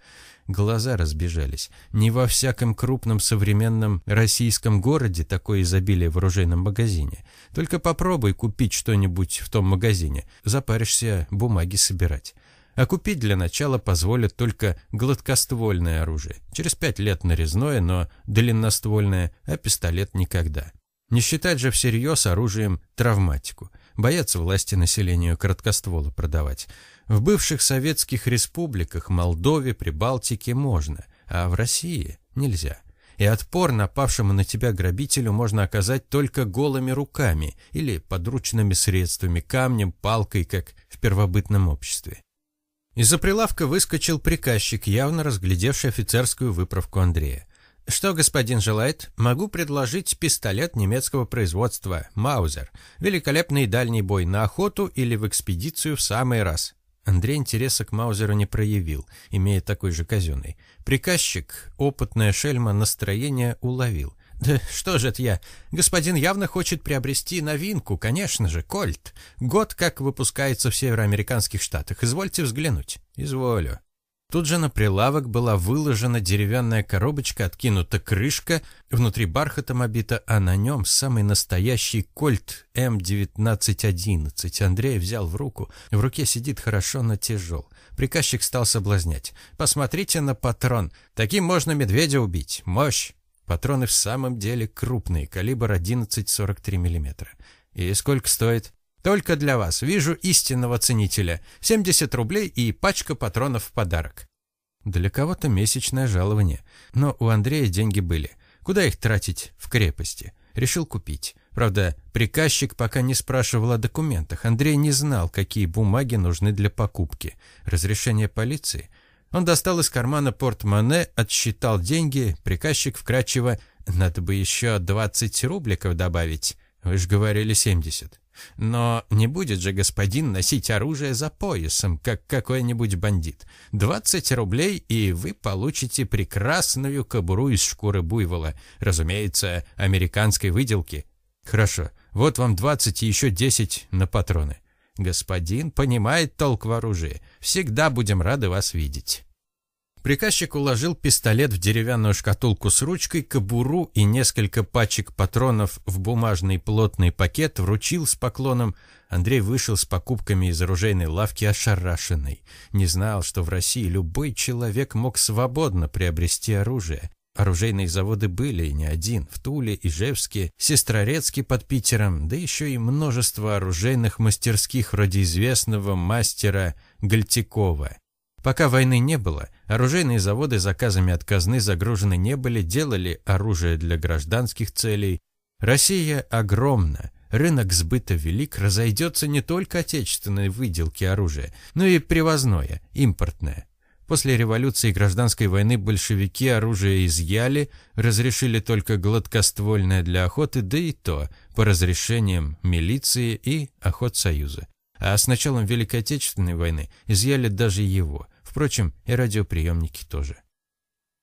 Глаза разбежались. Не во всяком крупном современном российском городе такое изобилие в оружейном магазине. Только попробуй купить что-нибудь в том магазине. Запаришься бумаги собирать. А купить для начала позволят только гладкоствольное оружие. Через пять лет нарезное, но длинноствольное, а пистолет никогда. Не считать же всерьез оружием травматику. Боятся власти населению короткоствола продавать. В бывших советских республиках, Молдове, Прибалтике можно, а в России нельзя. И отпор напавшему на тебя грабителю можно оказать только голыми руками или подручными средствами, камнем, палкой, как в первобытном обществе. Из-за прилавка выскочил приказчик, явно разглядевший офицерскую выправку Андрея. «Что господин желает? Могу предложить пистолет немецкого производства «Маузер». Великолепный дальний бой на охоту или в экспедицию в самый раз». Андрей интереса к Маузеру не проявил, имея такой же казенный. Приказчик, опытная шельма, настроение уловил. «Да что же это я? Господин явно хочет приобрести новинку, конечно же, Кольт. Год как выпускается в североамериканских штатах. Извольте взглянуть». «Изволю». Тут же на прилавок была выложена деревянная коробочка, откинута крышка, внутри бархатом обита, а на нем самый настоящий кольт М1911. Андрей взял в руку. В руке сидит хорошо, но тяжел. Приказчик стал соблазнять. «Посмотрите на патрон. Таким можно медведя убить. Мощь!» Патроны в самом деле крупные, калибр 11,43 мм. «И сколько стоит?» Только для вас. Вижу истинного ценителя. 70 рублей и пачка патронов в подарок. Для кого-то месячное жалование. Но у Андрея деньги были. Куда их тратить в крепости? Решил купить. Правда, приказчик пока не спрашивал о документах. Андрей не знал, какие бумаги нужны для покупки. Разрешение полиции? Он достал из кармана портмоне, отсчитал деньги. Приказчик вкратчиво «Надо бы еще 20 рубликов добавить. Вы же говорили 70». Но не будет же господин носить оружие за поясом, как какой-нибудь бандит. 20 рублей, и вы получите прекрасную кобуру из шкуры буйвола, разумеется, американской выделки. Хорошо, вот вам 20 и еще 10 на патроны. Господин понимает толк в оружии. Всегда будем рады вас видеть. Приказчик уложил пистолет в деревянную шкатулку с ручкой, кобуру и несколько пачек патронов в бумажный плотный пакет, вручил с поклоном. Андрей вышел с покупками из оружейной лавки ошарашенный. Не знал, что в России любой человек мог свободно приобрести оружие. Оружейные заводы были и не один, в Туле, Ижевске, Сестрорецке под Питером, да еще и множество оружейных мастерских вроде известного мастера Гальтикова. Пока войны не было, оружейные заводы заказами от казны загружены не были, делали оружие для гражданских целей. Россия огромна, рынок сбыта велик, разойдется не только отечественной выделки оружия, но и привозное, импортное. После революции и гражданской войны большевики оружие изъяли, разрешили только гладкоствольное для охоты, да и то по разрешениям милиции и охотсоюза. А с началом Великой Отечественной войны изъяли даже его. Впрочем, и радиоприемники тоже.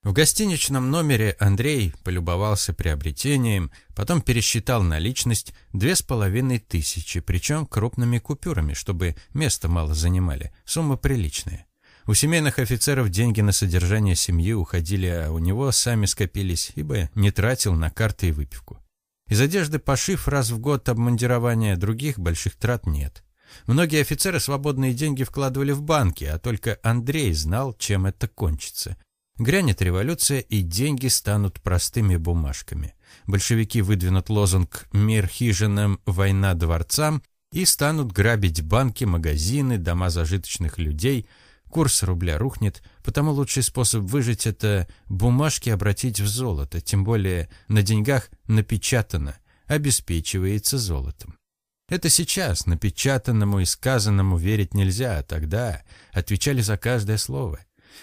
В гостиничном номере Андрей полюбовался приобретением, потом пересчитал наличность две с половиной тысячи, причем крупными купюрами, чтобы место мало занимали. Сумма приличная. У семейных офицеров деньги на содержание семьи уходили, а у него сами скопились, ибо не тратил на карты и выпивку. Из одежды пошив раз в год обмундирования, других больших трат нет. Многие офицеры свободные деньги вкладывали в банки, а только Андрей знал, чем это кончится. Грянет революция, и деньги станут простыми бумажками. Большевики выдвинут лозунг «Мир хижинам, война дворцам» и станут грабить банки, магазины, дома зажиточных людей. Курс рубля рухнет, потому лучший способ выжить – это бумажки обратить в золото, тем более на деньгах напечатано, обеспечивается золотом. Это сейчас напечатанному и сказанному верить нельзя, а тогда отвечали за каждое слово.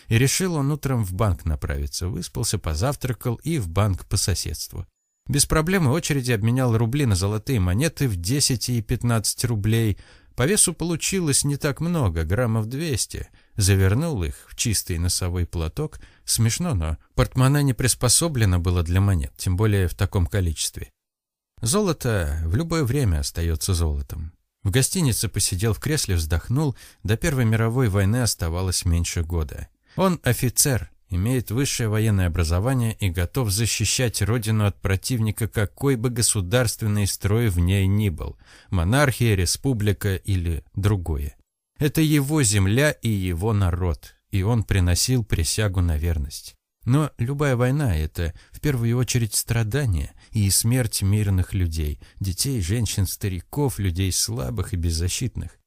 И решил он утром в банк направиться, выспался, позавтракал и в банк по соседству. Без проблемы очереди обменял рубли на золотые монеты в 10 и 15 рублей. По весу получилось не так много, граммов 200. Завернул их в чистый носовой платок. Смешно, но портмоне не приспособлено было для монет, тем более в таком количестве. Золото в любое время остается золотом. В гостинице посидел в кресле, вздохнул. До Первой мировой войны оставалось меньше года. Он офицер, имеет высшее военное образование и готов защищать родину от противника, какой бы государственный строй в ней ни был – монархия, республика или другое. Это его земля и его народ, и он приносил присягу на верность. Но любая война – это в первую очередь страдание и смерть мирных людей, детей, женщин, стариков, людей слабых и беззащитных.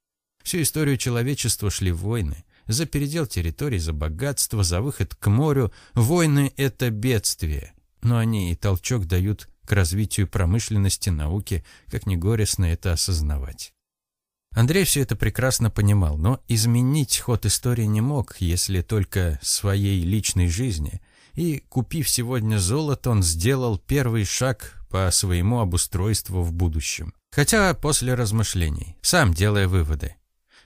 Всю историю человечества шли войны. За передел территорий, за богатство, за выход к морю. Войны – это бедствие. Но они и толчок дают к развитию промышленности, науки, как ни горестно это осознавать. Андрей все это прекрасно понимал, но изменить ход истории не мог, если только своей личной жизни. И, купив сегодня золото, он сделал первый шаг по своему обустройству в будущем. Хотя после размышлений, сам делая выводы.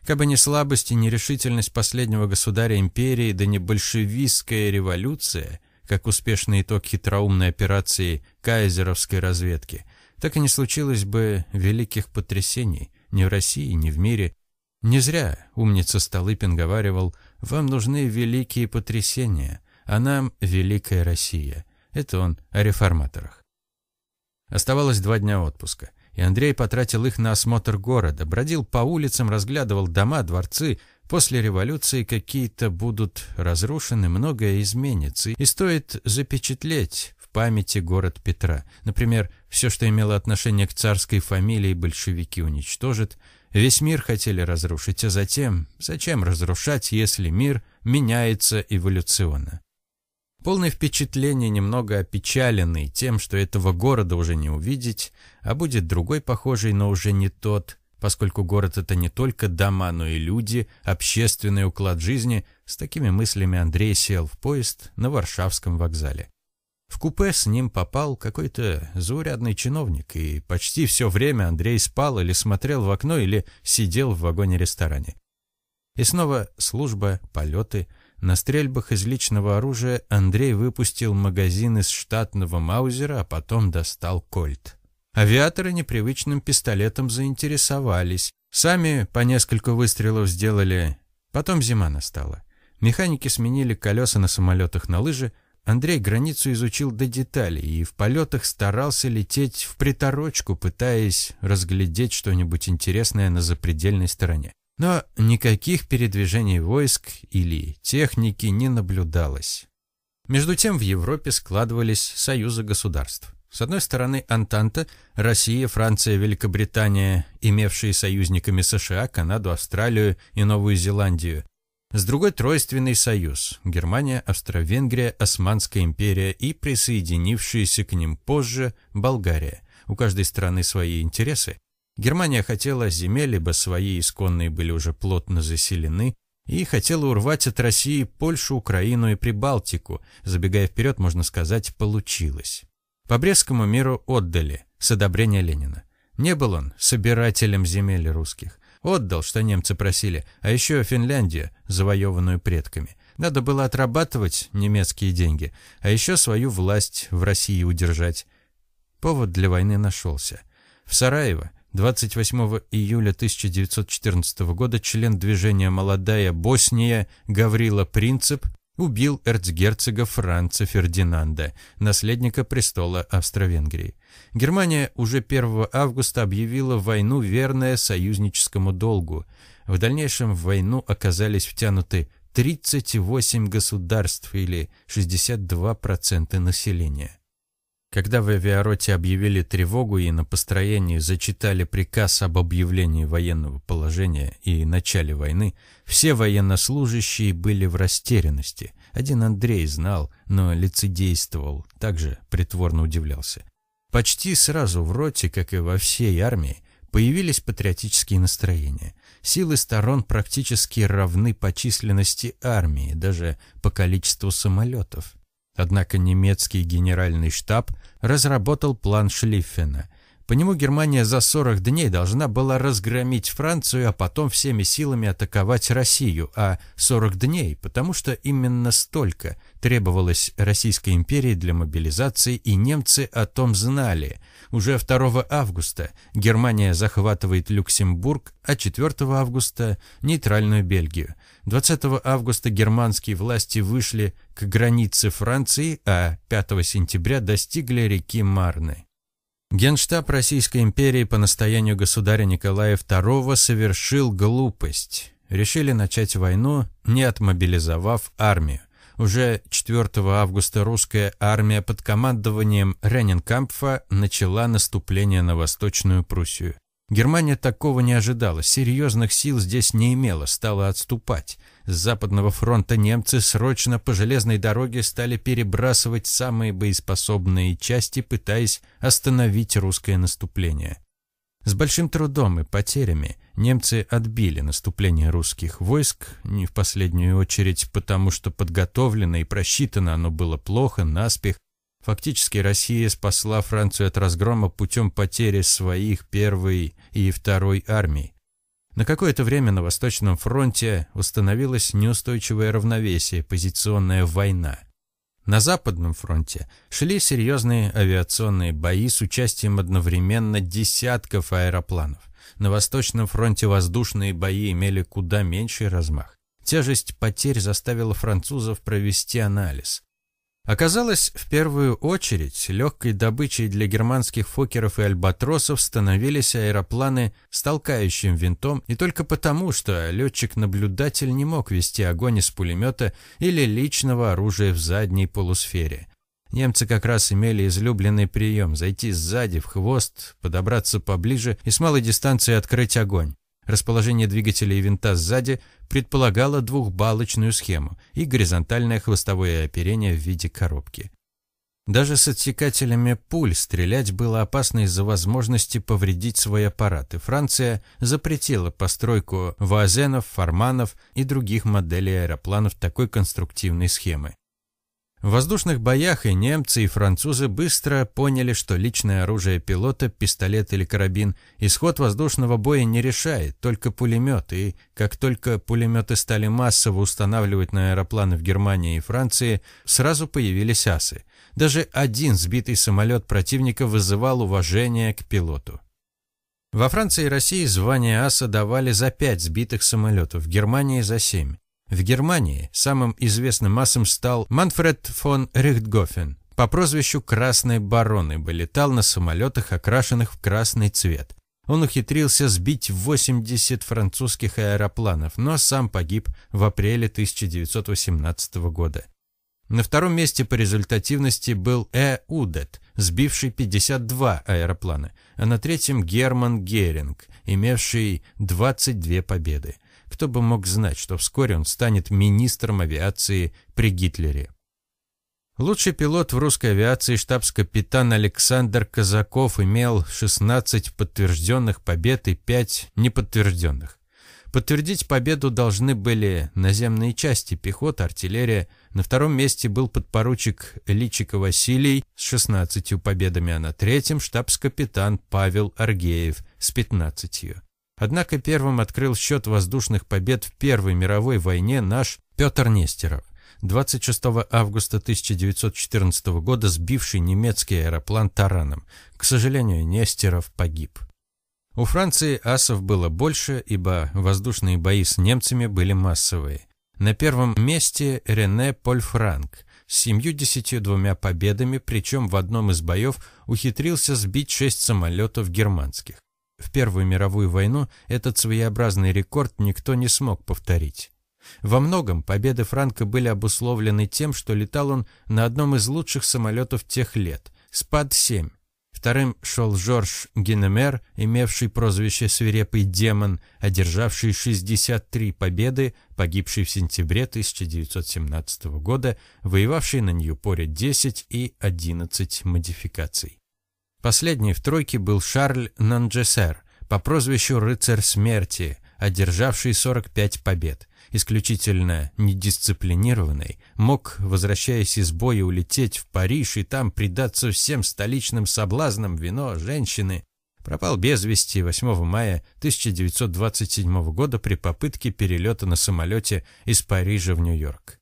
Кабы не слабость и нерешительность последнего государя империи, да не большевистская революция, как успешный итог хитроумной операции кайзеровской разведки, так и не случилось бы великих потрясений ни в России, ни в мире. Не зря умница Столыпин говаривал «Вам нужны великие потрясения, а нам великая Россия». Это он о реформаторах. Оставалось два дня отпуска, и Андрей потратил их на осмотр города, бродил по улицам, разглядывал дома, дворцы, После революции какие-то будут разрушены, многое изменится, и стоит запечатлеть в памяти город Петра. Например, все, что имело отношение к царской фамилии, большевики уничтожат. Весь мир хотели разрушить, а затем, зачем разрушать, если мир меняется эволюционно? Полное впечатление, немного опечаленный тем, что этого города уже не увидеть, а будет другой похожий, но уже не тот – поскольку город это не только дома, но и люди, общественный уклад жизни, с такими мыслями Андрей сел в поезд на Варшавском вокзале. В купе с ним попал какой-то заурядный чиновник, и почти все время Андрей спал или смотрел в окно, или сидел в вагоне-ресторане. И снова служба, полеты. На стрельбах из личного оружия Андрей выпустил магазин из штатного маузера, а потом достал кольт. Авиаторы непривычным пистолетом заинтересовались. Сами по несколько выстрелов сделали. Потом зима настала. Механики сменили колеса на самолетах на лыжи. Андрей границу изучил до деталей и в полетах старался лететь в приторочку, пытаясь разглядеть что-нибудь интересное на запредельной стороне. Но никаких передвижений войск или техники не наблюдалось. Между тем в Европе складывались союзы государств. С одной стороны, Антанта, Россия, Франция, Великобритания, имевшие союзниками США, Канаду, Австралию и Новую Зеландию. С другой – Тройственный союз – Германия, Австро-Венгрия, Османская империя и присоединившиеся к ним позже Болгария. У каждой страны свои интересы. Германия хотела земель, ибо свои исконные были уже плотно заселены, и хотела урвать от России Польшу, Украину и Прибалтику. Забегая вперед, можно сказать, получилось. По Брестскому миру отдали, с одобрения Ленина. Не был он собирателем земель русских. Отдал, что немцы просили, а еще Финляндию, завоеванную предками. Надо было отрабатывать немецкие деньги, а еще свою власть в России удержать. Повод для войны нашелся. В Сараево 28 июля 1914 года член движения «Молодая Босния» Гаврила Принцип убил эрцгерцога Франца Фердинанда, наследника престола Австро-Венгрии. Германия уже 1 августа объявила войну, верная союзническому долгу. В дальнейшем в войну оказались втянуты 38 государств или 62% населения. Когда в авиароте объявили тревогу и на построении зачитали приказ об объявлении военного положения и начале войны, все военнослужащие были в растерянности. Один Андрей знал, но лицедействовал, также притворно удивлялся. Почти сразу в роте, как и во всей армии, появились патриотические настроения. Силы сторон практически равны по численности армии, даже по количеству самолетов. Однако немецкий генеральный штаб разработал план Шлиффена. По нему Германия за 40 дней должна была разгромить Францию, а потом всеми силами атаковать Россию, а 40 дней, потому что именно столько требовалось Российской империи для мобилизации, и немцы о том знали. Уже 2 августа Германия захватывает Люксембург, а 4 августа – нейтральную Бельгию. 20 августа германские власти вышли к границе Франции, а 5 сентября достигли реки Марны. Генштаб Российской империи по настоянию государя Николая II совершил глупость. Решили начать войну, не отмобилизовав армию. Уже 4 августа русская армия под командованием Рененкампфа начала наступление на Восточную Пруссию. Германия такого не ожидала, серьезных сил здесь не имела, стала отступать. С западного фронта немцы срочно по железной дороге стали перебрасывать самые боеспособные части, пытаясь остановить русское наступление. С большим трудом и потерями немцы отбили наступление русских войск, не в последнюю очередь потому, что подготовлено и просчитано оно было плохо, наспех. Фактически Россия спасла Францию от разгрома путем потери своих первой и второй армий. На какое-то время на Восточном фронте установилось неустойчивое равновесие, позиционная война. На Западном фронте шли серьезные авиационные бои с участием одновременно десятков аэропланов. На Восточном фронте воздушные бои имели куда меньший размах. Тяжесть потерь заставила французов провести анализ. Оказалось, в первую очередь легкой добычей для германских фокеров и альбатросов становились аэропланы с толкающим винтом и только потому, что летчик-наблюдатель не мог вести огонь из пулемета или личного оружия в задней полусфере. Немцы как раз имели излюбленный прием – зайти сзади, в хвост, подобраться поближе и с малой дистанции открыть огонь. Расположение двигателя и винта сзади предполагало двухбалочную схему и горизонтальное хвостовое оперение в виде коробки. Даже с отсекателями пуль стрелять было опасно из-за возможности повредить свой аппарат, и Франция запретила постройку вазенов, фарманов и других моделей аэропланов такой конструктивной схемы. В воздушных боях и немцы, и французы быстро поняли, что личное оружие пилота, пистолет или карабин, исход воздушного боя не решает, только пулемет, и как только пулеметы стали массово устанавливать на аэропланы в Германии и Франции, сразу появились асы. Даже один сбитый самолет противника вызывал уважение к пилоту. Во Франции и России звание аса давали за пять сбитых самолетов, в Германии за семь. В Германии самым известным массом стал Манфред фон Рихтгофен по прозвищу «Красный барон» ибо летал на самолетах, окрашенных в красный цвет. Он ухитрился сбить 80 французских аэропланов, но сам погиб в апреле 1918 года. На втором месте по результативности был Э. Удет, сбивший 52 аэроплана, а на третьем Герман Геринг, имевший 22 победы. Кто бы мог знать, что вскоре он станет министром авиации при Гитлере. Лучший пилот в русской авиации штабс-капитан Александр Казаков имел 16 подтвержденных побед и 5 неподтвержденных. Подтвердить победу должны были наземные части, пехота, артиллерия. На втором месте был подпоручик Личика Василий с 16 победами, а на третьем штабс-капитан Павел Аргеев с 15. Однако первым открыл счет воздушных побед в Первой мировой войне наш Петр Нестеров. 26 августа 1914 года сбивший немецкий аэроплан тараном. К сожалению, Нестеров погиб. У Франции асов было больше, ибо воздушные бои с немцами были массовые. На первом месте Рене Польфранк с 72 победами, причем в одном из боев ухитрился сбить шесть самолетов германских. В Первую мировую войну этот своеобразный рекорд никто не смог повторить. Во многом победы Франка были обусловлены тем, что летал он на одном из лучших самолетов тех лет – СПАД-7. Вторым шел Жорж Генемер, имевший прозвище «Свирепый демон», одержавший 63 победы, погибший в сентябре 1917 года, воевавший на Ньюпоре 10 и 11 модификаций. Последний в тройке был Шарль Нанджесер по прозвищу «Рыцарь смерти», одержавший 45 побед. Исключительно недисциплинированный, мог, возвращаясь из боя, улететь в Париж и там предаться всем столичным соблазнам вино, женщины. Пропал без вести 8 мая 1927 года при попытке перелета на самолете из Парижа в Нью-Йорк.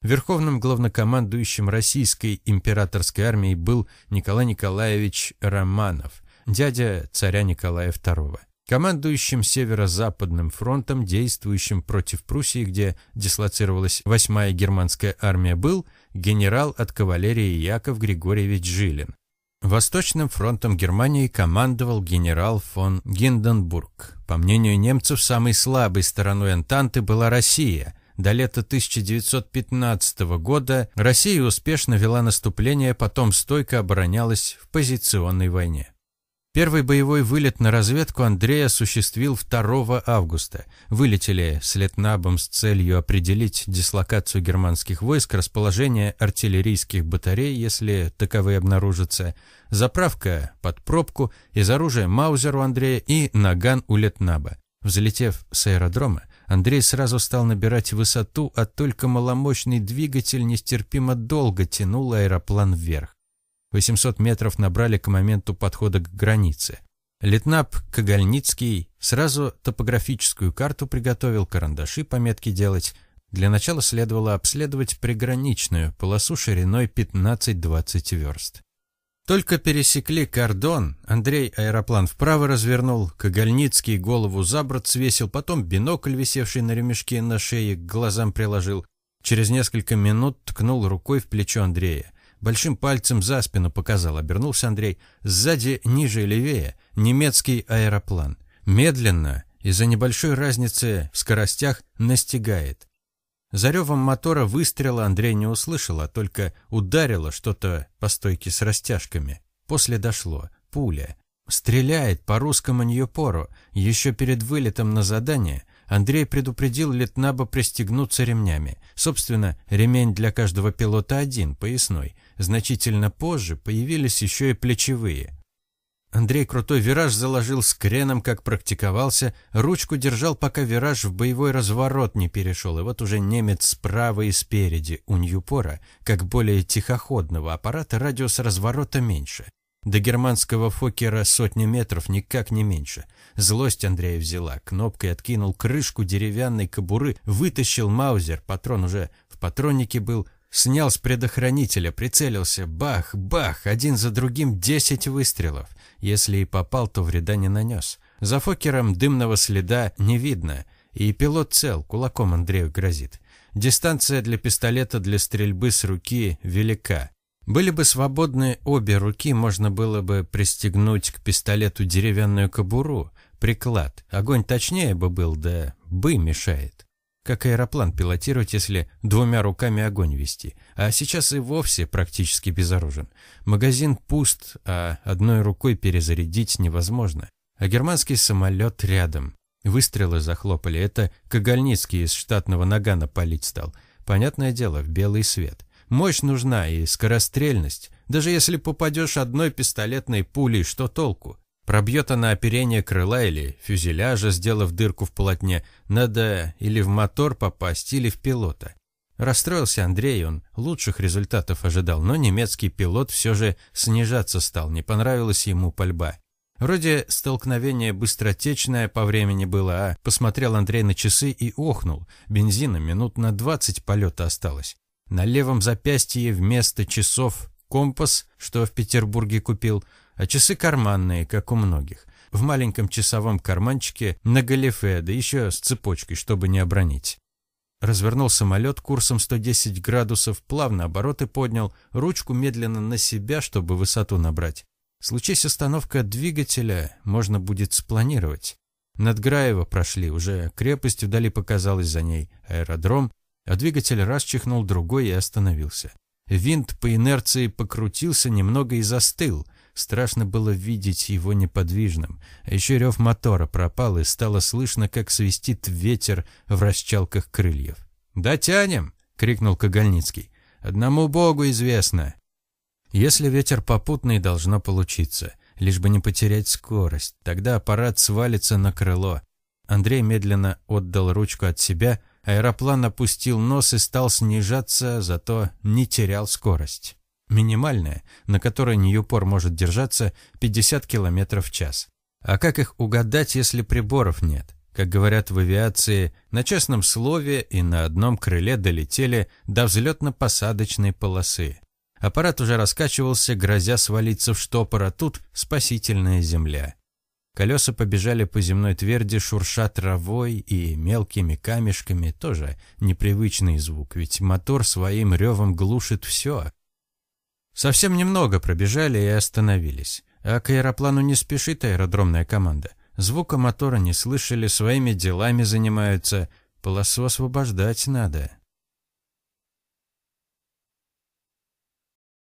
Верховным главнокомандующим российской императорской армией был Николай Николаевич Романов, дядя царя Николая II. Командующим Северо-Западным фронтом, действующим против Пруссии, где дислоцировалась 8-я германская армия, был генерал от кавалерии Яков Григорьевич Жилин. Восточным фронтом Германии командовал генерал фон Гинденбург. По мнению немцев, самой слабой стороной Антанты была Россия, до лета 1915 года Россия успешно вела наступление, потом стойко оборонялась в позиционной войне. Первый боевой вылет на разведку Андрей осуществил 2 августа. Вылетели с Летнабом с целью определить дислокацию германских войск, расположение артиллерийских батарей, если таковые обнаружатся, заправка под пробку, из оружия Маузер у Андрея и наган у Летнаба. Взлетев с аэродрома, Андрей сразу стал набирать высоту, а только маломощный двигатель нестерпимо долго тянул аэроплан вверх. 800 метров набрали к моменту подхода к границе. Литнап Кагальницкий сразу топографическую карту приготовил, карандаши пометки делать. Для начала следовало обследовать приграничную полосу шириной 15-20 верст. Только пересекли кордон, Андрей аэроплан вправо развернул, Кагальницкий голову за борт свесил, потом бинокль, висевший на ремешке на шее, к глазам приложил. Через несколько минут ткнул рукой в плечо Андрея. Большим пальцем за спину показал, обернулся Андрей. Сзади, ниже и левее, немецкий аэроплан. Медленно, из-за небольшой разницы в скоростях, настигает. За ревом мотора выстрела Андрей не услышал, а только ударило что-то по стойке с растяжками. После дошло. Пуля. Стреляет по русскому Ньюпору. Еще перед вылетом на задание Андрей предупредил Летнаба пристегнуться ремнями. Собственно, ремень для каждого пилота один, поясной. Значительно позже появились еще и плечевые. Андрей крутой вираж заложил с креном, как практиковался, ручку держал, пока вираж в боевой разворот не перешел, и вот уже немец справа и спереди у Ньюпора, как более тихоходного аппарата, радиус разворота меньше. До германского Фокера сотни метров, никак не меньше. Злость Андрея взяла, кнопкой откинул крышку деревянной кобуры, вытащил маузер, патрон уже в патроннике был, снял с предохранителя, прицелился, бах, бах, один за другим десять выстрелов. Если и попал, то вреда не нанес. За Фокером дымного следа не видно, и пилот цел, кулаком Андрею грозит. Дистанция для пистолета для стрельбы с руки велика. Были бы свободны обе руки, можно было бы пристегнуть к пистолету деревянную кобуру, приклад. Огонь точнее бы был, да бы мешает. Как аэроплан пилотировать, если двумя руками огонь вести? А сейчас и вовсе практически безоружен. Магазин пуст, а одной рукой перезарядить невозможно. А германский самолет рядом. Выстрелы захлопали. Это Кагальницкий из штатного нагана палить стал. Понятное дело, в белый свет. Мощь нужна и скорострельность. Даже если попадешь одной пистолетной пулей, что толку? Пробьет она оперение крыла или фюзеляжа, сделав дырку в полотне. Надо или в мотор попасть, или в пилота. Расстроился Андрей, он лучших результатов ожидал, но немецкий пилот все же снижаться стал, не понравилась ему пальба. Вроде столкновение быстротечное по времени было, а посмотрел Андрей на часы и охнул. Бензина минут на двадцать полета осталось. На левом запястье вместо часов компас, что в Петербурге купил – а часы карманные, как у многих. В маленьком часовом карманчике на галифе, да еще с цепочкой, чтобы не обронить. Развернул самолет курсом 110 градусов, плавно обороты поднял, ручку медленно на себя, чтобы высоту набрать. Случись остановка двигателя, можно будет спланировать. Над Граево прошли, уже крепость вдали показалась за ней, аэродром, а двигатель раз чихнул другой и остановился. Винт по инерции покрутился немного и застыл – Страшно было видеть его неподвижным. А еще рев мотора пропал, и стало слышно, как свистит ветер в расчалках крыльев. «Дотянем!» — крикнул Кагальницкий. «Одному Богу известно!» Если ветер попутный, должно получиться, лишь бы не потерять скорость. Тогда аппарат свалится на крыло. Андрей медленно отдал ручку от себя, аэроплан опустил нос и стал снижаться, зато не терял скорость минимальная, на которой Ньюпор может держаться 50 км в час. А как их угадать, если приборов нет? Как говорят в авиации, на честном слове и на одном крыле долетели до взлетно-посадочной полосы. Аппарат уже раскачивался, грозя свалиться в штопор, а тут спасительная земля. Колеса побежали по земной тверди, шурша травой и мелкими камешками, тоже непривычный звук, ведь мотор своим ревом глушит все. Совсем немного пробежали и остановились. А к аэроплану не спешит аэродромная команда. Звука мотора не слышали, своими делами занимаются. Полосу освобождать надо.